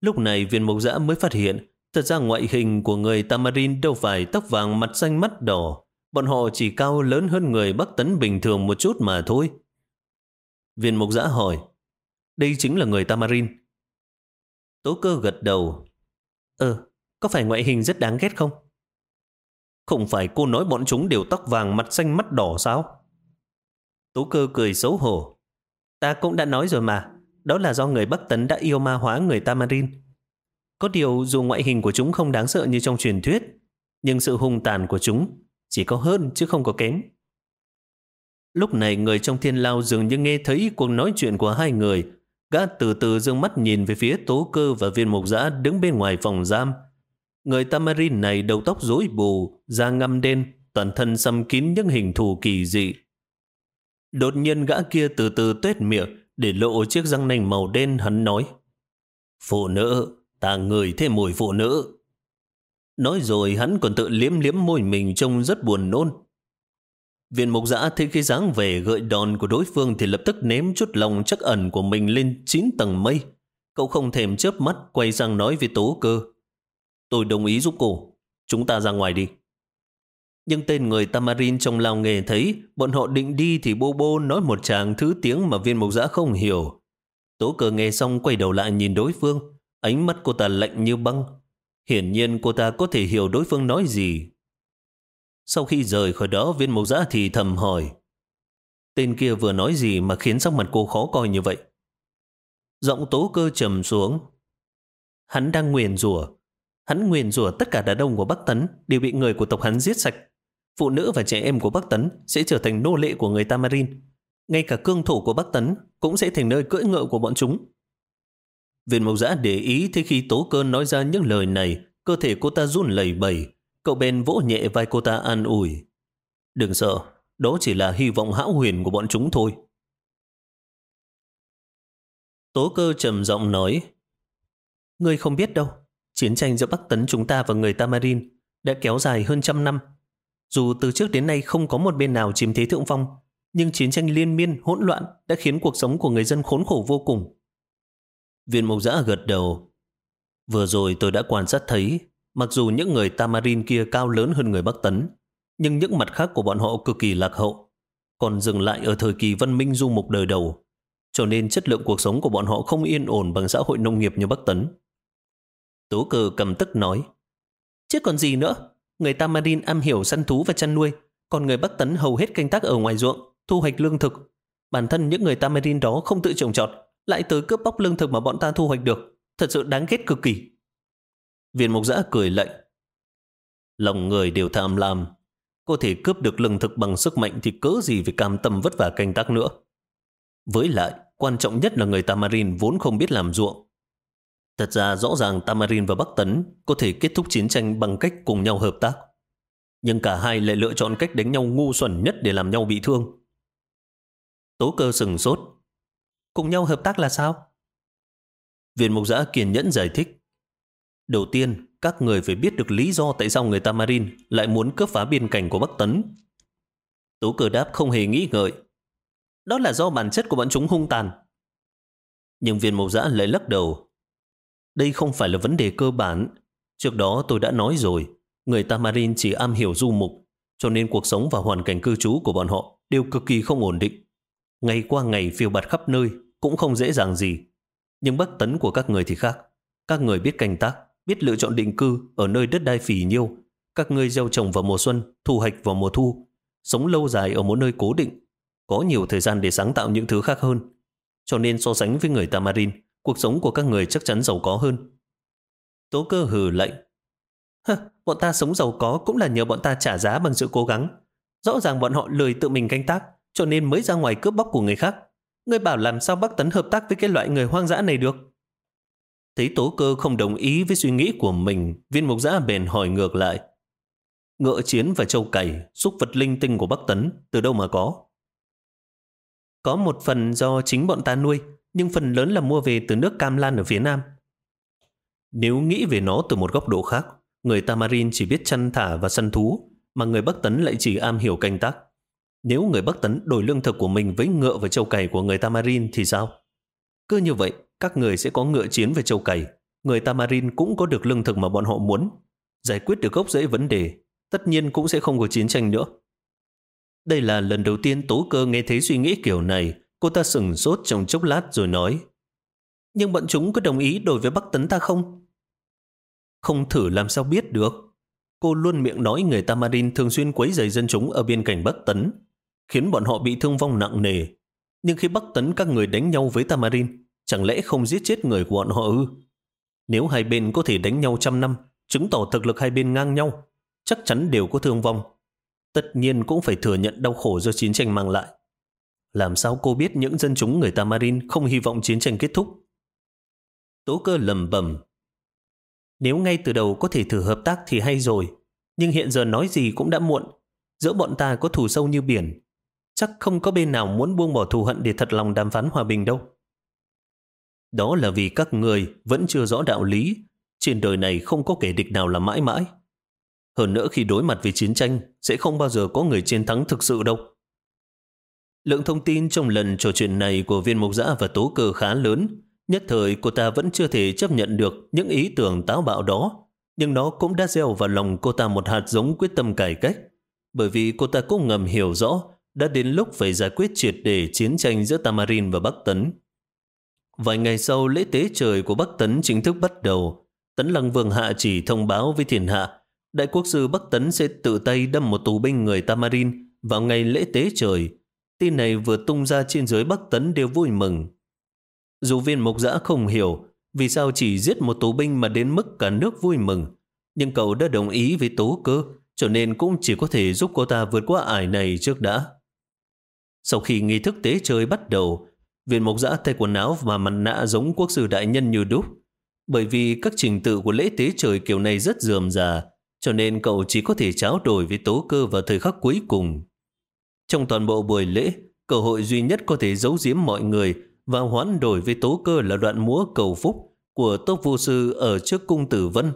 Lúc này viên mộc giã mới phát hiện thật ra ngoại hình của người Tamarin đâu phải tóc vàng mặt xanh mắt đỏ. Bọn họ chỉ cao lớn hơn người Bắc Tấn bình thường một chút mà thôi. Viên mộc giã hỏi đây chính là người Tamarin. Tố cơ gật đầu. Ờ, có phải ngoại hình rất đáng ghét không? Không phải cô nói bọn chúng đều tóc vàng mặt xanh mắt đỏ sao? Tố cơ cười xấu hổ. Ta cũng đã nói rồi mà, đó là do người Bắc Tấn đã yêu ma hóa người Tamarin. Có điều dù ngoại hình của chúng không đáng sợ như trong truyền thuyết, nhưng sự hung tàn của chúng chỉ có hơn chứ không có kém. Lúc này người trong thiên lao dường như nghe thấy cuộc nói chuyện của hai người. Gã từ từ dương mắt nhìn về phía tố cơ và viên mục giã đứng bên ngoài phòng giam. Người Tamarin này đầu tóc rối bù, da ngăm đen, toàn thân xăm kín những hình thù kỳ dị. Đột nhiên gã kia từ từ tuét miệng để lộ chiếc răng nanh màu đen hắn nói Phụ nữ, ta ngửi thêm mùi phụ nữ. Nói rồi hắn còn tự liếm liếm môi mình trông rất buồn nôn. Viên mục giã thấy cái dáng về gợi đòn của đối phương thì lập tức ném chút lòng chắc ẩn của mình lên 9 tầng mây. Cậu không thèm chớp mắt, quay sang nói với tố cơ. Tôi đồng ý giúp cô. Chúng ta ra ngoài đi. Nhưng tên người Tamarin trong lao nghề thấy bọn họ định đi thì bô bô nói một tràng thứ tiếng mà viên mục giã không hiểu. Tố cơ nghe xong quay đầu lại nhìn đối phương. Ánh mắt cô ta lạnh như băng. Hiển nhiên cô ta có thể hiểu đối phương nói gì. Sau khi rời khỏi đó viên mộc giã thì thầm hỏi. Tên kia vừa nói gì mà khiến sắc mặt cô khó coi như vậy? Giọng tố cơ trầm xuống. Hắn đang nguyền rủa Hắn nguyền rủa tất cả đàn ông của Bắc Tấn đều bị người của tộc hắn giết sạch. Phụ nữ và trẻ em của Bắc Tấn sẽ trở thành nô lệ của người Tamarin. Ngay cả cương thổ của Bắc Tấn cũng sẽ thành nơi cưỡi ngựa của bọn chúng. Viên mộc giã để ý thế khi tố cơ nói ra những lời này, cơ thể cô ta run lẩy bẩy. Cậu bên vỗ nhẹ vai cô ta an ủi. Đừng sợ, đó chỉ là hy vọng hão huyền của bọn chúng thôi. Tố cơ trầm giọng nói, Ngươi không biết đâu, chiến tranh giữa Bắc Tấn chúng ta và người Tamarin đã kéo dài hơn trăm năm. Dù từ trước đến nay không có một bên nào chiếm thế thượng phong, nhưng chiến tranh liên miên hỗn loạn đã khiến cuộc sống của người dân khốn khổ vô cùng. Viên mộc giã gật đầu. Vừa rồi tôi đã quan sát thấy, mặc dù những người Tamarin kia cao lớn hơn người Bắc Tấn, nhưng những mặt khác của bọn họ cực kỳ lạc hậu, còn dừng lại ở thời kỳ văn minh du mục đời đầu, cho nên chất lượng cuộc sống của bọn họ không yên ổn bằng xã hội nông nghiệp như Bắc Tấn. Tố cờ cầm tức nói, chứ còn gì nữa, người Tamarin am hiểu săn thú và chăn nuôi, còn người Bắc Tấn hầu hết canh tác ở ngoài ruộng, thu hoạch lương thực. Bản thân những người Tamarin đó không tự trồng trọt, lại tới cướp bóc lương thực mà bọn ta thu hoạch được. Thật sự đáng ghét cực kỳ. Viên mục giã cười lạnh. Lòng người đều tham lam. Có thể cướp được lương thực bằng sức mạnh thì cớ gì phải cam tâm vất vả canh tác nữa. Với lại, quan trọng nhất là người Tamarin vốn không biết làm ruộng. Thật ra rõ ràng Tamarin và Bắc Tấn có thể kết thúc chiến tranh bằng cách cùng nhau hợp tác. Nhưng cả hai lại lựa chọn cách đánh nhau ngu xuẩn nhất để làm nhau bị thương. Tố cơ sừng sốt. Cùng nhau hợp tác là sao? Viên mục giã kiên nhẫn giải thích. Đầu tiên, các người phải biết được lý do tại sao người Tamarin lại muốn cướp phá biên cảnh của Bắc Tấn. Tố Cờ đáp không hề nghĩ ngợi. Đó là do bản chất của bọn chúng hung tàn. Nhưng viên mộc giã lại lắc đầu. Đây không phải là vấn đề cơ bản. Trước đó tôi đã nói rồi, người Tamarin chỉ am hiểu du mục, cho nên cuộc sống và hoàn cảnh cư trú của bọn họ đều cực kỳ không ổn định. Ngày qua ngày phiêu bạt khắp nơi cũng không dễ dàng gì. Nhưng bất tấn của các người thì khác. Các người biết canh tác, biết lựa chọn định cư ở nơi đất đai phì nhiêu. Các người gieo trồng vào mùa xuân, thu hoạch vào mùa thu. Sống lâu dài ở một nơi cố định. Có nhiều thời gian để sáng tạo những thứ khác hơn. Cho nên so sánh với người Tamarin, cuộc sống của các người chắc chắn giàu có hơn. Tố cơ hừ lệnh. Hơ, bọn ta sống giàu có cũng là nhờ bọn ta trả giá bằng sự cố gắng. Rõ ràng bọn họ lười tự mình canh tác, cho nên mới ra ngoài cướp bóc của người khác. Ngươi bảo làm sao Bắc Tấn hợp tác với cái loại người hoang dã này được? Thấy tố cơ không đồng ý với suy nghĩ của mình, viên mục giã bền hỏi ngược lại. Ngựa chiến và châu cày, xúc vật linh tinh của Bắc Tấn, từ đâu mà có? Có một phần do chính bọn ta nuôi, nhưng phần lớn là mua về từ nước Cam Lan ở phía Nam. Nếu nghĩ về nó từ một góc độ khác, người Tamarin chỉ biết chăn thả và săn thú, mà người Bắc Tấn lại chỉ am hiểu canh tác. Nếu người Bắc Tấn đổi lương thực của mình với ngựa và châu cày của người Tamarin thì sao? Cứ như vậy, các người sẽ có ngựa chiến về châu cày. Người Tamarin cũng có được lương thực mà bọn họ muốn. Giải quyết được gốc rễ vấn đề, tất nhiên cũng sẽ không có chiến tranh nữa. Đây là lần đầu tiên Tố Cơ nghe thấy suy nghĩ kiểu này. Cô ta sừng sốt trong chốc lát rồi nói Nhưng bọn chúng có đồng ý đổi với Bắc Tấn ta không? Không thử làm sao biết được. Cô luôn miệng nói người Tamarin thường xuyên quấy rầy dân chúng ở biên cảnh Bắc Tấn khiến bọn họ bị thương vong nặng nề. Nhưng khi Bắc Tấn các người đánh nhau với Tamarin, chẳng lẽ không giết chết người của bọn họ ư? Nếu hai bên có thể đánh nhau trăm năm, chứng tỏ thực lực hai bên ngang nhau, chắc chắn đều có thương vong. Tất nhiên cũng phải thừa nhận đau khổ do chiến tranh mang lại. Làm sao cô biết những dân chúng người Tamarin không hy vọng chiến tranh kết thúc? Tố cơ lầm bầm. Nếu ngay từ đầu có thể thử hợp tác thì hay rồi, nhưng hiện giờ nói gì cũng đã muộn. Giữa bọn ta có thù sâu như biển, chắc không có bên nào muốn buông bỏ thù hận để thật lòng đàm phán hòa bình đâu. Đó là vì các người vẫn chưa rõ đạo lý, trên đời này không có kẻ địch nào là mãi mãi. Hơn nữa khi đối mặt với chiến tranh, sẽ không bao giờ có người chiến thắng thực sự đâu. Lượng thông tin trong lần trò chuyện này của viên mục giã và tố cơ khá lớn. Nhất thời cô ta vẫn chưa thể chấp nhận được những ý tưởng táo bạo đó. Nhưng nó cũng đã gieo vào lòng cô ta một hạt giống quyết tâm cải cách. Bởi vì cô ta cũng ngầm hiểu rõ đã đến lúc phải giải quyết triệt để chiến tranh giữa Tamarin và Bắc Tấn. Vài ngày sau, lễ tế trời của Bắc Tấn chính thức bắt đầu. Tấn Lăng Vương Hạ chỉ thông báo với thiên hạ, Đại quốc sư Bắc Tấn sẽ tự tay đâm một tù binh người Tamarin vào ngày lễ tế trời. Tin này vừa tung ra trên giới Bắc Tấn đều vui mừng. Dù viên mộc giã không hiểu vì sao chỉ giết một tù binh mà đến mức cả nước vui mừng, nhưng cậu đã đồng ý với tố cơ, cho nên cũng chỉ có thể giúp cô ta vượt qua ải này trước đã. Sau khi nghi thức tế trời bắt đầu, viên mộc giã thay quần áo và mặt nạ giống quốc sư đại nhân như đúc. Bởi vì các trình tự của lễ tế trời kiểu này rất dườm già, cho nên cậu chỉ có thể trao đổi với tố cơ vào thời khắc cuối cùng. Trong toàn bộ buổi lễ, cơ hội duy nhất có thể giấu giếm mọi người và hoán đổi với tố cơ là đoạn múa cầu phúc của Tốc Vô Sư ở trước cung Tử Vân.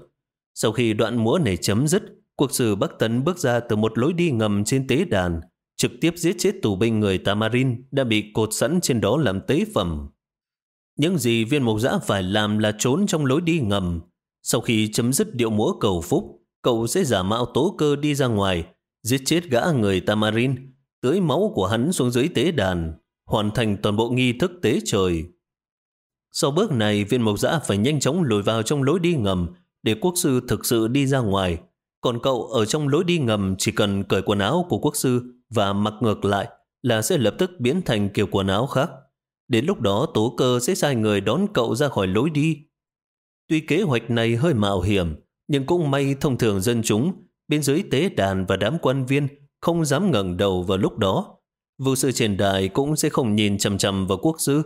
Sau khi đoạn múa này chấm dứt, cuộc sử Bắc Tấn bước ra từ một lối đi ngầm trên tế đàn, trực tiếp giết chết tù binh người Tamarin đã bị cột sẵn trên đó làm tế phẩm. Những gì viên mục giã phải làm là trốn trong lối đi ngầm. Sau khi chấm dứt điệu múa cầu phúc, cậu sẽ giả mạo tố cơ đi ra ngoài, giết chết gã người Tamarin, tưới máu của hắn xuống dưới tế đàn, hoàn thành toàn bộ nghi thức tế trời. Sau bước này, viên mộc giã phải nhanh chóng lùi vào trong lối đi ngầm để quốc sư thực sự đi ra ngoài. Còn cậu ở trong lối đi ngầm chỉ cần cởi quần áo của quốc sư và mặc ngược lại là sẽ lập tức biến thành kiểu quần áo khác. Đến lúc đó tố cơ sẽ sai người đón cậu ra khỏi lối đi. Tuy kế hoạch này hơi mạo hiểm, nhưng cũng may thông thường dân chúng, bên dưới tế đàn và đám quan viên không dám ngẩng đầu vào lúc đó. Vụ sự trên đài cũng sẽ không nhìn chầm chầm vào quốc sư,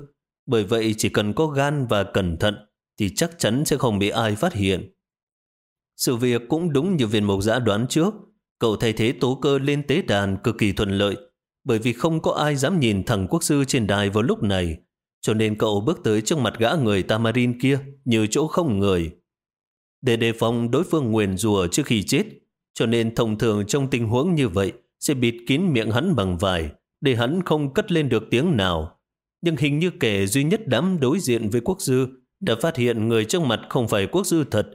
bởi vậy chỉ cần có gan và cẩn thận thì chắc chắn sẽ không bị ai phát hiện. Sự việc cũng đúng như viên mộc giã đoán trước, cậu thay thế tố cơ lên tế đàn cực kỳ thuận lợi, bởi vì không có ai dám nhìn thằng quốc sư trên đài vào lúc này, cho nên cậu bước tới trước mặt gã người Tamarin kia như chỗ không người để đề phòng đối phương nguyền rùa trước khi chết. Cho nên thông thường trong tình huống như vậy sẽ bịt kín miệng hắn bằng vải để hắn không cất lên được tiếng nào. Nhưng hình như kẻ duy nhất đám đối diện với quốc dư đã phát hiện người trước mặt không phải quốc dư thật,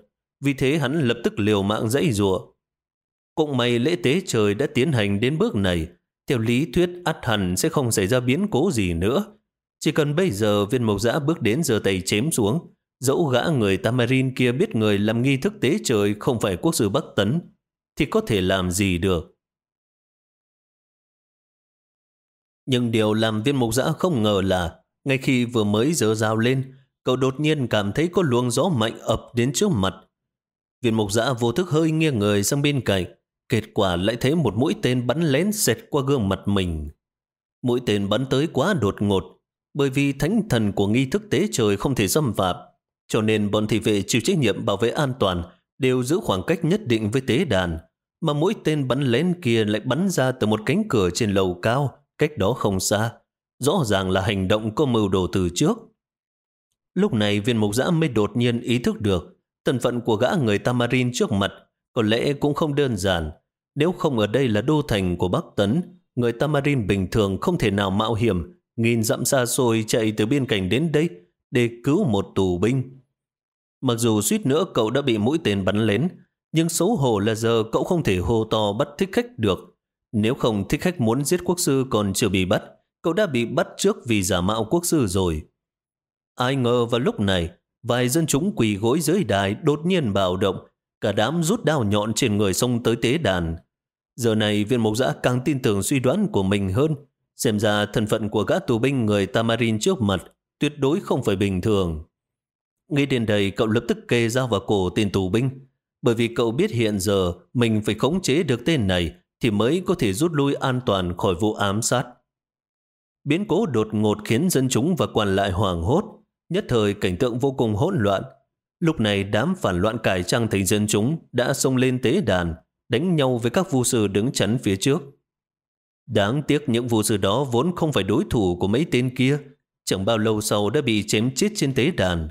vì thế hắn lập tức liều mạng dãy rùa. Cũng may lễ tế trời đã tiến hành đến bước này, theo lý thuyết ắt hẳn sẽ không xảy ra biến cố gì nữa. Chỉ cần bây giờ viên mộc giã bước đến giờ tay chém xuống, Dẫu gã người Tamarin kia biết người làm nghi thức tế trời không phải quốc sư Bắc Tấn, thì có thể làm gì được. Nhưng điều làm viên mục giã không ngờ là ngay khi vừa mới dơ dao lên, cậu đột nhiên cảm thấy có luồng gió mạnh ập đến trước mặt. Viên mục giã vô thức hơi nghiêng người sang bên cạnh, kết quả lại thấy một mũi tên bắn lén xẹt qua gương mặt mình. Mũi tên bắn tới quá đột ngột, bởi vì thánh thần của nghi thức tế trời không thể xâm phạm. Cho nên bọn thị vệ chịu trách nhiệm bảo vệ an toàn đều giữ khoảng cách nhất định với tế đàn, mà mũi tên bắn lén kia lại bắn ra từ một cánh cửa trên lầu cao, cách đó không xa. Rõ ràng là hành động có mưu đồ từ trước. Lúc này viên mục giã mới đột nhiên ý thức được thân phận của gã người Tamarin trước mặt có lẽ cũng không đơn giản. Nếu không ở đây là đô thành của Bắc Tấn, người Tamarin bình thường không thể nào mạo hiểm, nghìn dặm xa xôi chạy từ biên cảnh đến đây để cứu một tù binh. Mặc dù suýt nữa cậu đã bị mũi tên bắn lén, nhưng xấu hổ là giờ cậu không thể hô to bắt thích khách được. Nếu không thích khách muốn giết quốc sư còn chưa bị bắt, cậu đã bị bắt trước vì giả mạo quốc sư rồi. Ai ngờ vào lúc này, vài dân chúng quỳ gối dưới đài đột nhiên bạo động, cả đám rút đao nhọn trên người xông tới tế đàn. Giờ này viên mộc giã càng tin tưởng suy đoán của mình hơn, xem ra thân phận của gã tù binh người Tamarin trước mặt tuyệt đối không phải bình thường. Nghĩ đến đây cậu lập tức kê dao vào cổ tên tù binh, bởi vì cậu biết hiện giờ mình phải khống chế được tên này thì mới có thể rút lui an toàn khỏi vụ ám sát. Biến cố đột ngột khiến dân chúng và quan lại hoảng hốt, nhất thời cảnh tượng vô cùng hỗn loạn. Lúc này đám phản loạn cải trang thành dân chúng đã xông lên tế đàn, đánh nhau với các vu sư đứng chắn phía trước. Đáng tiếc những vu sư đó vốn không phải đối thủ của mấy tên kia, chẳng bao lâu sau đã bị chém chết trên tế đàn.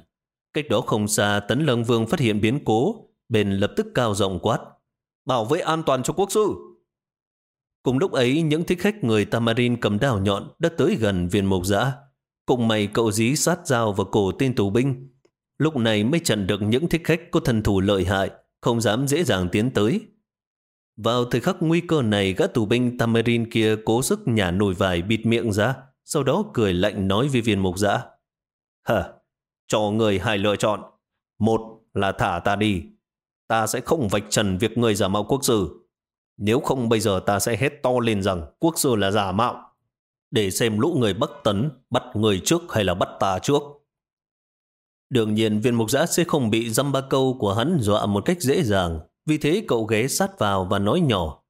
Cách đó không xa, Tấn Lăng Vương phát hiện biến cố, bền lập tức cao rộng quát. bảo vệ an toàn cho quốc sư. Cùng lúc ấy, những thích khách người Tamarin cầm đào nhọn đã tới gần viên mộc giã. Cùng mày cậu dí sát dao vào cổ tên tù binh. Lúc này mới chặn được những thích khách có thần thủ lợi hại, không dám dễ dàng tiến tới. Vào thời khắc nguy cơ này, gã tù binh Tamarin kia cố sức nhả nồi vải bịt miệng ra, sau đó cười lạnh nói với viên mục giã. Hả, cho người hai lựa chọn. Một là thả ta đi. Ta sẽ không vạch trần việc người giả mạo quốc sư. Nếu không bây giờ ta sẽ hét to lên rằng quốc sư là giả mạo. Để xem lũ người Bắc Tấn bắt người trước hay là bắt ta trước. Đương nhiên viên mục giã sẽ không bị dăm ba câu của hắn dọa một cách dễ dàng. Vì thế cậu ghé sát vào và nói nhỏ.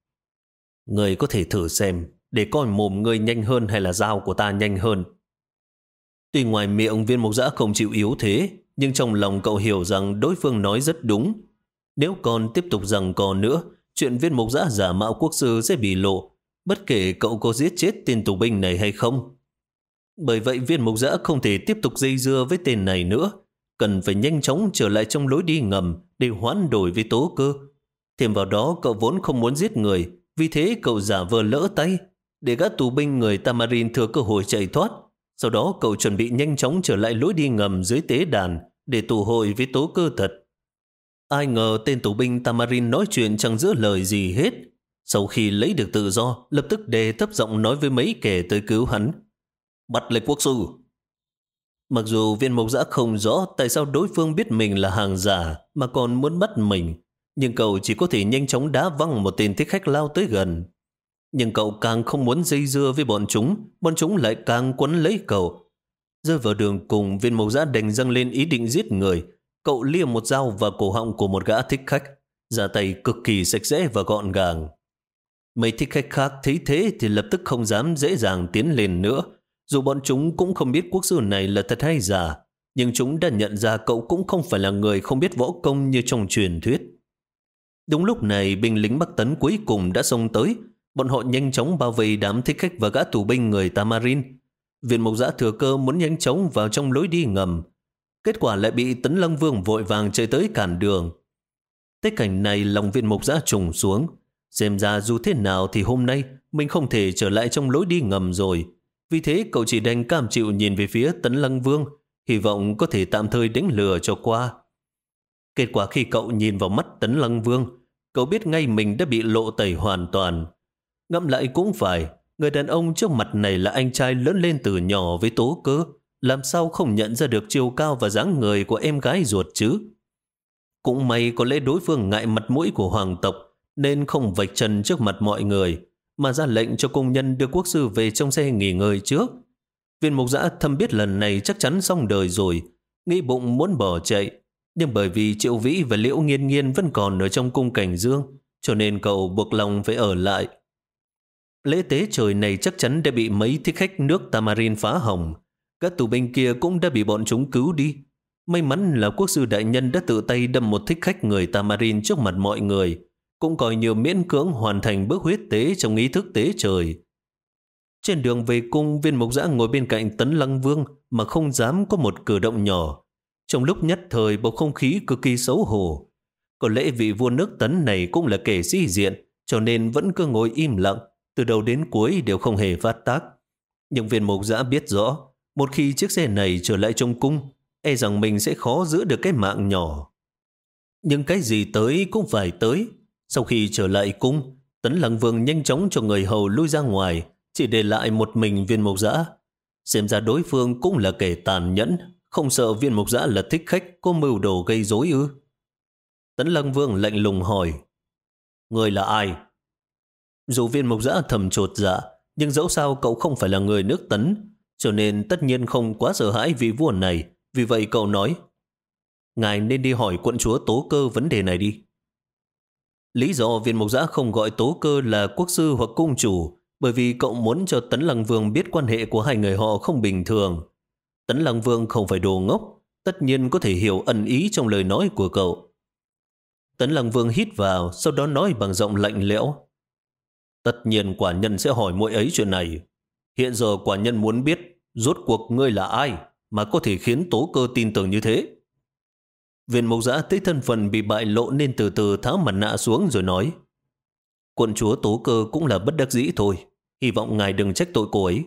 Người có thể thử xem để coi mồm người nhanh hơn hay là dao của ta nhanh hơn. Tuy ngoài miệng viên mục giã không chịu yếu thế, nhưng trong lòng cậu hiểu rằng đối phương nói rất đúng. Nếu còn tiếp tục rằng còn nữa, chuyện viên mục giã giả mạo quốc sư sẽ bị lộ, bất kể cậu có giết chết tên tù binh này hay không. Bởi vậy viên mục giã không thể tiếp tục dây dưa với tên này nữa, cần phải nhanh chóng trở lại trong lối đi ngầm để hoán đổi với tố cơ. Thêm vào đó cậu vốn không muốn giết người, vì thế cậu giả vờ lỡ tay, để các tù binh người Tamarin thừa cơ hội chạy thoát. Sau đó cậu chuẩn bị nhanh chóng trở lại lối đi ngầm dưới tế đàn để tù hội với tố cơ thật. Ai ngờ tên tù binh Tamarin nói chuyện chẳng giữa lời gì hết. Sau khi lấy được tự do, lập tức đề thấp giọng nói với mấy kẻ tới cứu hắn. Bắt lấy quốc sư. Mặc dù viên mộc giã không rõ tại sao đối phương biết mình là hàng giả mà còn muốn bắt mình, nhưng cậu chỉ có thể nhanh chóng đá văng một tên thích khách lao tới gần. Nhưng cậu càng không muốn dây dưa với bọn chúng, bọn chúng lại càng quấn lấy cậu. Rơi vào đường cùng, viên mộc giã đành dâng lên ý định giết người. Cậu liềm một dao vào cổ họng của một gã thích khách, ra tay cực kỳ sạch sẽ và gọn gàng. Mấy thích khách khác thấy thế thì lập tức không dám dễ dàng tiến lên nữa. Dù bọn chúng cũng không biết quốc sư này là thật hay giả, nhưng chúng đã nhận ra cậu cũng không phải là người không biết võ công như trong truyền thuyết. Đúng lúc này, binh lính Bắc Tấn cuối cùng đã xông tới, Bọn họ nhanh chóng bao vây đám thích khách và gã tù binh người Tamarin. Viện mộc giã thừa cơ muốn nhanh chóng vào trong lối đi ngầm. Kết quả lại bị Tấn Lăng Vương vội vàng chạy tới cản đường. Tới cảnh này lòng viện mộc giã trùng xuống. Xem ra dù thế nào thì hôm nay mình không thể trở lại trong lối đi ngầm rồi. Vì thế cậu chỉ đành cam chịu nhìn về phía Tấn Lăng Vương, hy vọng có thể tạm thời đánh lừa cho qua. Kết quả khi cậu nhìn vào mắt Tấn Lăng Vương, cậu biết ngay mình đã bị lộ tẩy hoàn toàn. Ngẫm lại cũng phải, người đàn ông trước mặt này là anh trai lớn lên từ nhỏ với tố cơ, làm sao không nhận ra được chiều cao và dáng người của em gái ruột chứ? Cũng may có lẽ đối phương ngại mặt mũi của hoàng tộc, nên không vạch trần trước mặt mọi người, mà ra lệnh cho công nhân đưa quốc sư về trong xe nghỉ ngơi trước. Viên mục giã thâm biết lần này chắc chắn xong đời rồi, nghĩ bụng muốn bỏ chạy, nhưng bởi vì Triệu Vĩ và Liễu Nghiên Nghiên vẫn còn ở trong cung cảnh dương, cho nên cậu buộc lòng phải ở lại. Lễ tế trời này chắc chắn đã bị mấy thích khách nước Tamarin phá hỏng. Các tù binh kia cũng đã bị bọn chúng cứu đi. May mắn là quốc sư đại nhân đã tự tay đâm một thích khách người Tamarin trước mặt mọi người, cũng coi như miễn cưỡng hoàn thành bước huyết tế trong ý thức tế trời. Trên đường về cung, viên mục giã ngồi bên cạnh tấn lăng vương mà không dám có một cử động nhỏ. Trong lúc nhất thời bầu không khí cực kỳ xấu hổ. Có lẽ vị vua nước tấn này cũng là kẻ sĩ diện, cho nên vẫn cứ ngồi im lặng, từ đầu đến cuối đều không hề phát tác. Nhưng viên mục giã biết rõ, một khi chiếc xe này trở lại trong cung, e rằng mình sẽ khó giữ được cái mạng nhỏ. Nhưng cái gì tới cũng phải tới. Sau khi trở lại cung, Tấn Lăng Vương nhanh chóng cho người hầu lui ra ngoài, chỉ để lại một mình viên mộc giã. Xem ra đối phương cũng là kẻ tàn nhẫn, không sợ viên mộc giã là thích khách có mưu đồ gây rối ư. Tấn Lăng Vương lạnh lùng hỏi, Người là ai? Dù viên mộc giã thầm trột dạ, nhưng dẫu sao cậu không phải là người nước tấn, cho nên tất nhiên không quá sợ hãi vị vua này. Vì vậy cậu nói, Ngài nên đi hỏi quận chúa tố cơ vấn đề này đi. Lý do viên mục giã không gọi tố cơ là quốc sư hoặc cung chủ, bởi vì cậu muốn cho Tấn Lăng Vương biết quan hệ của hai người họ không bình thường. Tấn Lăng Vương không phải đồ ngốc, tất nhiên có thể hiểu ẩn ý trong lời nói của cậu. Tấn Lăng Vương hít vào, sau đó nói bằng giọng lạnh lẽo. Tất nhiên quả nhân sẽ hỏi mỗi ấy chuyện này. Hiện giờ quả nhân muốn biết rốt cuộc ngươi là ai mà có thể khiến tố cơ tin tưởng như thế. Viên mộc giã thấy thân phận bị bại lộ nên từ từ tháo mặt nạ xuống rồi nói Quận chúa tố cơ cũng là bất đắc dĩ thôi. Hy vọng ngài đừng trách tội cô ấy.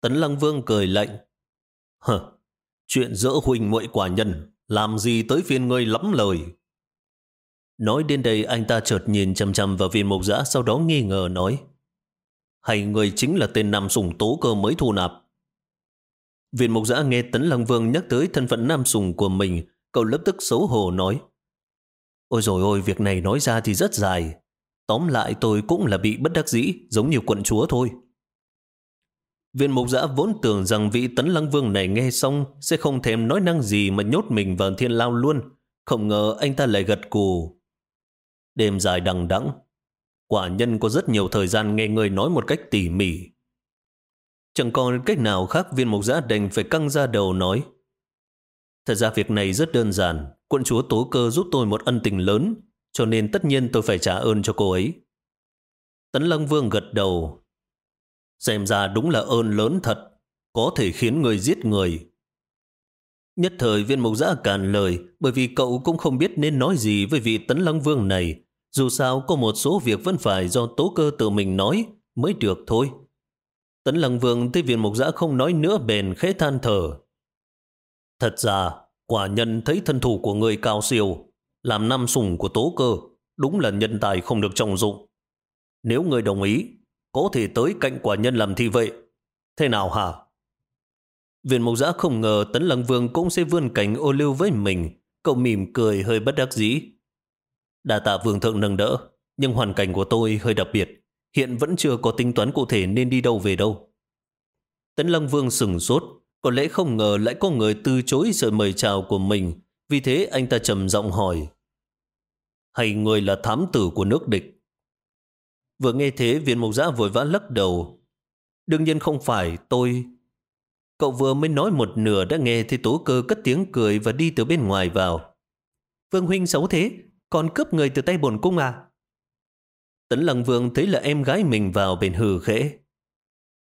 Tấn Lăng Vương cười lạnh. Hờ, chuyện giữa huynh muội quả nhân, làm gì tới phiên ngươi lắm lời. Nói đến đây anh ta chợt nhìn chầm chầm vào viên mộc giã sau đó nghi ngờ nói. Hay người chính là tên Nam Sùng tố cơ mới thu nạp. Viên Mục giã nghe Tấn Lăng Vương nhắc tới thân phận Nam Sùng của mình, cậu lập tức xấu hổ nói. Ôi rồi ôi, việc này nói ra thì rất dài. Tóm lại tôi cũng là bị bất đắc dĩ, giống như quận chúa thôi. Viên mục giã vốn tưởng rằng vị tấn lăng vương này nghe xong sẽ không thèm nói năng gì mà nhốt mình vào thiên lao luôn. Không ngờ anh ta lại gật cù. Đêm dài đằng đẵng quả nhân có rất nhiều thời gian nghe người nói một cách tỉ mỉ. Chẳng còn cách nào khác viên mục giã đành phải căng ra đầu nói. Thật ra việc này rất đơn giản. Quận chúa Tố Cơ giúp tôi một ân tình lớn, cho nên tất nhiên tôi phải trả ơn cho cô ấy. Tấn Lăng Vương gật đầu. Xem ra đúng là ơn lớn thật, có thể khiến người giết người. Nhất thời viên mục giã càn lời, bởi vì cậu cũng không biết nên nói gì với vị Tấn Lăng Vương này. Dù sao có một số việc vẫn phải do Tố Cơ tự mình nói mới được thôi. Tấn Lăng Vương thấy viên mục giã không nói nữa bền khẽ than thở. Thật ra, quả nhân thấy thân thủ của người cao siêu, làm năm sùng của tố cơ, đúng là nhân tài không được trọng dụng. Nếu người đồng ý, có thể tới cạnh quả nhân làm thi vệ. Thế nào hả? Viện mục giã không ngờ Tấn Lăng Vương cũng sẽ vươn cảnh ô lưu với mình. Cậu mỉm cười hơi bất đắc dĩ. Đà tạ vương thượng nâng đỡ, nhưng hoàn cảnh của tôi hơi đặc biệt. Hiện vẫn chưa có tính toán cụ thể nên đi đâu về đâu. Tấn Lăng Vương sừng sốt, có lẽ không ngờ lại có người từ chối sự mời chào của mình, vì thế anh ta trầm giọng hỏi. Hay người là thám tử của nước địch? Vừa nghe thế viên mộc giã vội vã lắc đầu. Đương nhiên không phải tôi. Cậu vừa mới nói một nửa đã nghe thì tố cơ cất tiếng cười và đi từ bên ngoài vào. Vương huynh xấu thế, còn cướp người từ tay bổn cung à? Tấn Lăng Vương thấy là em gái mình vào bên hừ khẽ.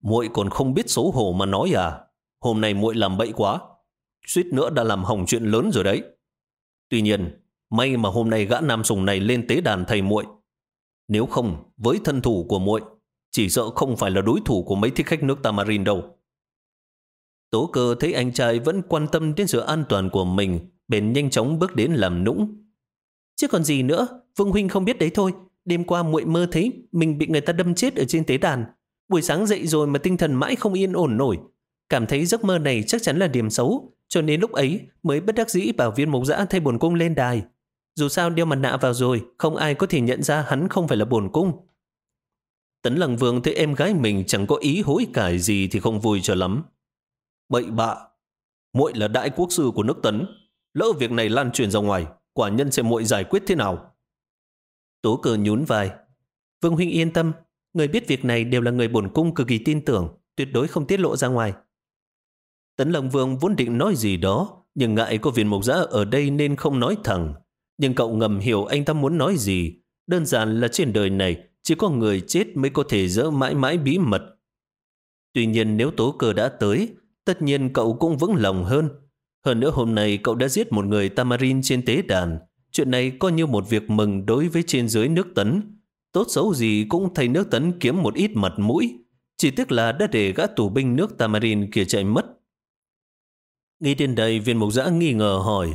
muội còn không biết xấu hổ mà nói à? Hôm nay muội làm bậy quá. Suýt nữa đã làm hỏng chuyện lớn rồi đấy. Tuy nhiên, may mà hôm nay gã nam sùng này lên tế đàn thầy muội. Nếu không, với thân thủ của muội, chỉ sợ không phải là đối thủ của mấy thích khách nước Tamarin đâu. Tố cơ thấy anh trai vẫn quan tâm đến sự an toàn của mình, bèn nhanh chóng bước đến làm nũng. Chứ còn gì nữa, Vương Huynh không biết đấy thôi. Đêm qua muội mơ thấy mình bị người ta đâm chết ở trên tế đàn. Buổi sáng dậy rồi mà tinh thần mãi không yên ổn nổi. Cảm thấy giấc mơ này chắc chắn là điểm xấu, cho nên lúc ấy mới bất đắc dĩ bảo viên mục giã thay bổn cung lên đài. Dù sao đeo mặt nạ vào rồi, không ai có thể nhận ra hắn không phải là bổn cung. Tấn Lăng Vương thấy em gái mình chẳng có ý hối cải gì thì không vui cho lắm. Bậy bạ, muội là đại quốc sư của nước Tấn. Lỡ việc này lan truyền ra ngoài, quả nhân sẽ muội giải quyết thế nào? Tố cờ nhún vai. Vương Huynh yên tâm, người biết việc này đều là người bổn cung cực kỳ tin tưởng, tuyệt đối không tiết lộ ra ngoài. Tấn Long Vương vốn định nói gì đó, nhưng ngại có viên mục giã ở đây nên không nói thẳng. Nhưng cậu ngầm hiểu anh ta muốn nói gì. Đơn giản là trên đời này chỉ có người chết mới có thể giữ mãi mãi bí mật. Tuy nhiên nếu tố Cờ đã tới, tất nhiên cậu cũng vững lòng hơn. Hơn nữa hôm nay cậu đã giết một người Tamarin trên tế đàn. Chuyện này coi như một việc mừng đối với trên dưới nước tấn. Tốt xấu gì cũng thấy nước tấn kiếm một ít mật mũi. Chỉ tiếc là đã để gã tù binh nước Tamarin kia chạy mất. Nghĩ đến đây viên mục giã nghi ngờ hỏi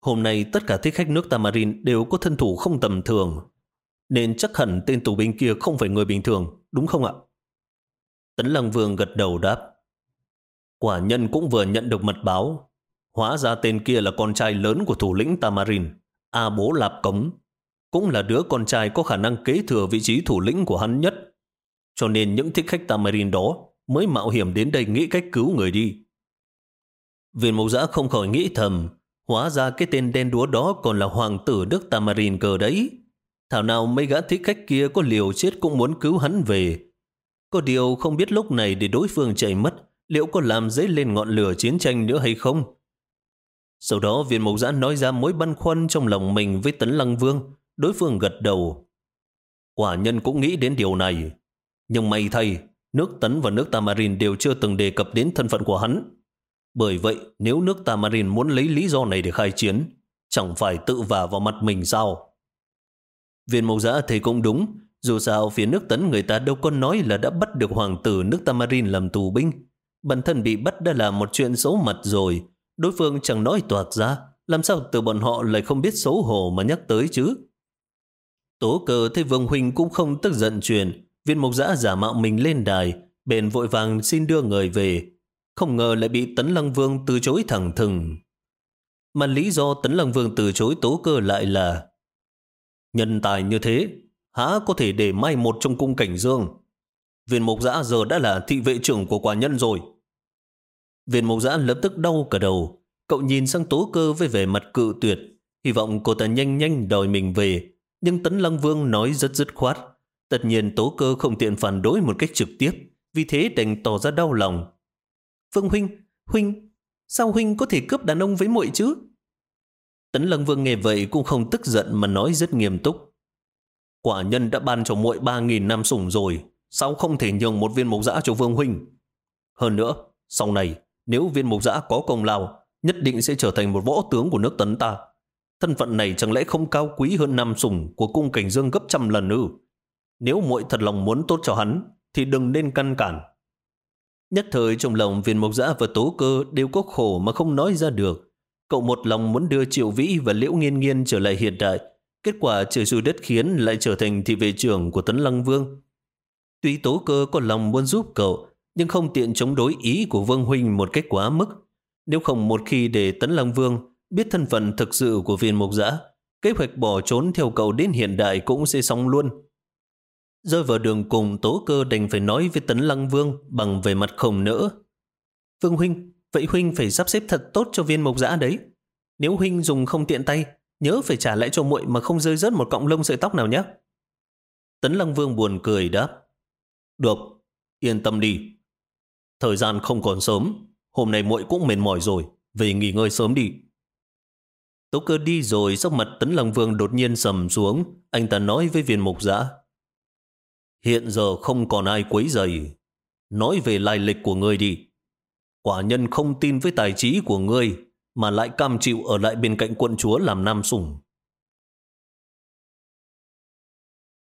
Hôm nay tất cả thích khách nước Tamarin đều có thân thủ không tầm thường nên chắc hẳn tên tù binh kia không phải người bình thường, đúng không ạ? Tấn Lăng Vương gật đầu đáp Quả nhân cũng vừa nhận được mật báo Hóa ra tên kia là con trai lớn của thủ lĩnh Tamarin A Bố Lạp Cống Cũng là đứa con trai có khả năng kế thừa vị trí thủ lĩnh của hắn nhất Cho nên những thích khách Tamarin đó mới mạo hiểm đến đây nghĩ cách cứu người đi Viên mục giã không khỏi nghĩ thầm, hóa ra cái tên đen đúa đó còn là hoàng tử Đức Tamarin cờ đấy. Thảo nào mấy gã thích khách kia có liều chết cũng muốn cứu hắn về. Có điều không biết lúc này để đối phương chạy mất, liệu có làm dấy lên ngọn lửa chiến tranh nữa hay không? Sau đó viên mộc giã nói ra mối băn khoăn trong lòng mình với Tấn Lăng Vương. Đối phương gật đầu. Quả nhân cũng nghĩ đến điều này. Nhưng may thay, nước Tấn và nước Tamarin đều chưa từng đề cập đến thân phận của hắn. Bởi vậy, nếu nước Tamarin muốn lấy lý do này để khai chiến, chẳng phải tự vả vào mặt mình sao? Viên mộc giã thấy cũng đúng, dù sao phía nước tấn người ta đâu có nói là đã bắt được hoàng tử nước Tamarin làm tù binh. Bản thân bị bắt đã là một chuyện xấu mặt rồi, đối phương chẳng nói toạc ra, làm sao từ bọn họ lại không biết xấu hổ mà nhắc tới chứ? Tố cờ thấy Vương Huynh cũng không tức giận chuyện, viên mộc giã giả mạo mình lên đài, bền vội vàng xin đưa người về. Không ngờ lại bị Tấn Lăng Vương từ chối thẳng thừng. Mà lý do Tấn Lăng Vương từ chối tố cơ lại là Nhân tài như thế, há có thể để mai một trong cung cảnh dương. Viên mộc giã giờ đã là thị vệ trưởng của quả nhân rồi. Viên mộc giã lập tức đau cả đầu. Cậu nhìn sang tố cơ với vẻ mặt cự tuyệt, hy vọng cô ta nhanh nhanh đòi mình về. Nhưng Tấn Lăng Vương nói rất dứt khoát. Tất nhiên tố cơ không tiện phản đối một cách trực tiếp, vì thế đành tỏ ra đau lòng. Vương Huynh, Huynh, sao Huynh có thể cướp đàn ông với muội chứ? Tấn Lăng Vương nghe vậy cũng không tức giận mà nói rất nghiêm túc. Quả nhân đã ban cho muội ba nghìn năm sủng rồi, sao không thể nhường một viên mộc giã cho Vương Huynh? Hơn nữa, sau này, nếu viên mộc giã có công lao, nhất định sẽ trở thành một võ tướng của nước Tấn ta. Thân phận này chẳng lẽ không cao quý hơn nam sủng của cung cảnh dương gấp trăm lần ư? Nếu muội thật lòng muốn tốt cho hắn, thì đừng nên căn cản. Nhất thời trong lòng viên mộc giã và tố cơ đều có khổ mà không nói ra được. Cậu một lòng muốn đưa Triệu Vĩ và Liễu Nghiên Nghiên trở lại hiện đại. Kết quả trời dù đất khiến lại trở thành thị vệ trưởng của Tấn Lăng Vương. Tuy tố cơ có lòng muốn giúp cậu, nhưng không tiện chống đối ý của Vương Huynh một cách quá mức. Nếu không một khi để Tấn Lăng Vương biết thân phận thực sự của viên mục giã, kế hoạch bỏ trốn theo cậu đến hiện đại cũng sẽ xong luôn. Rơi vào đường cùng tố cơ đành phải nói với Tấn Lăng Vương bằng về mặt không nỡ. Vương Huynh, Vậy Huynh phải sắp xếp thật tốt cho viên mộc giã đấy. Nếu Huynh dùng không tiện tay, nhớ phải trả lại cho muội mà không rơi rớt một cọng lông sợi tóc nào nhé. Tấn Lăng Vương buồn cười đáp. Được, yên tâm đi. Thời gian không còn sớm, hôm nay muội cũng mệt mỏi rồi, về nghỉ ngơi sớm đi. Tố cơ đi rồi, sắc mặt Tấn Lăng Vương đột nhiên sầm xuống, anh ta nói với viên mục giã. Hiện giờ không còn ai quấy rầy, nói về lai lịch của ngươi đi. Quả nhân không tin với tài trí của ngươi, mà lại cam chịu ở lại bên cạnh quận chúa làm nam sủng.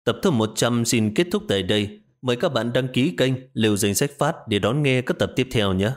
Tập thứ 100 xin kết thúc tại đây. Mời các bạn đăng ký kênh Liều Danh Sách Phát để đón nghe các tập tiếp theo nhé.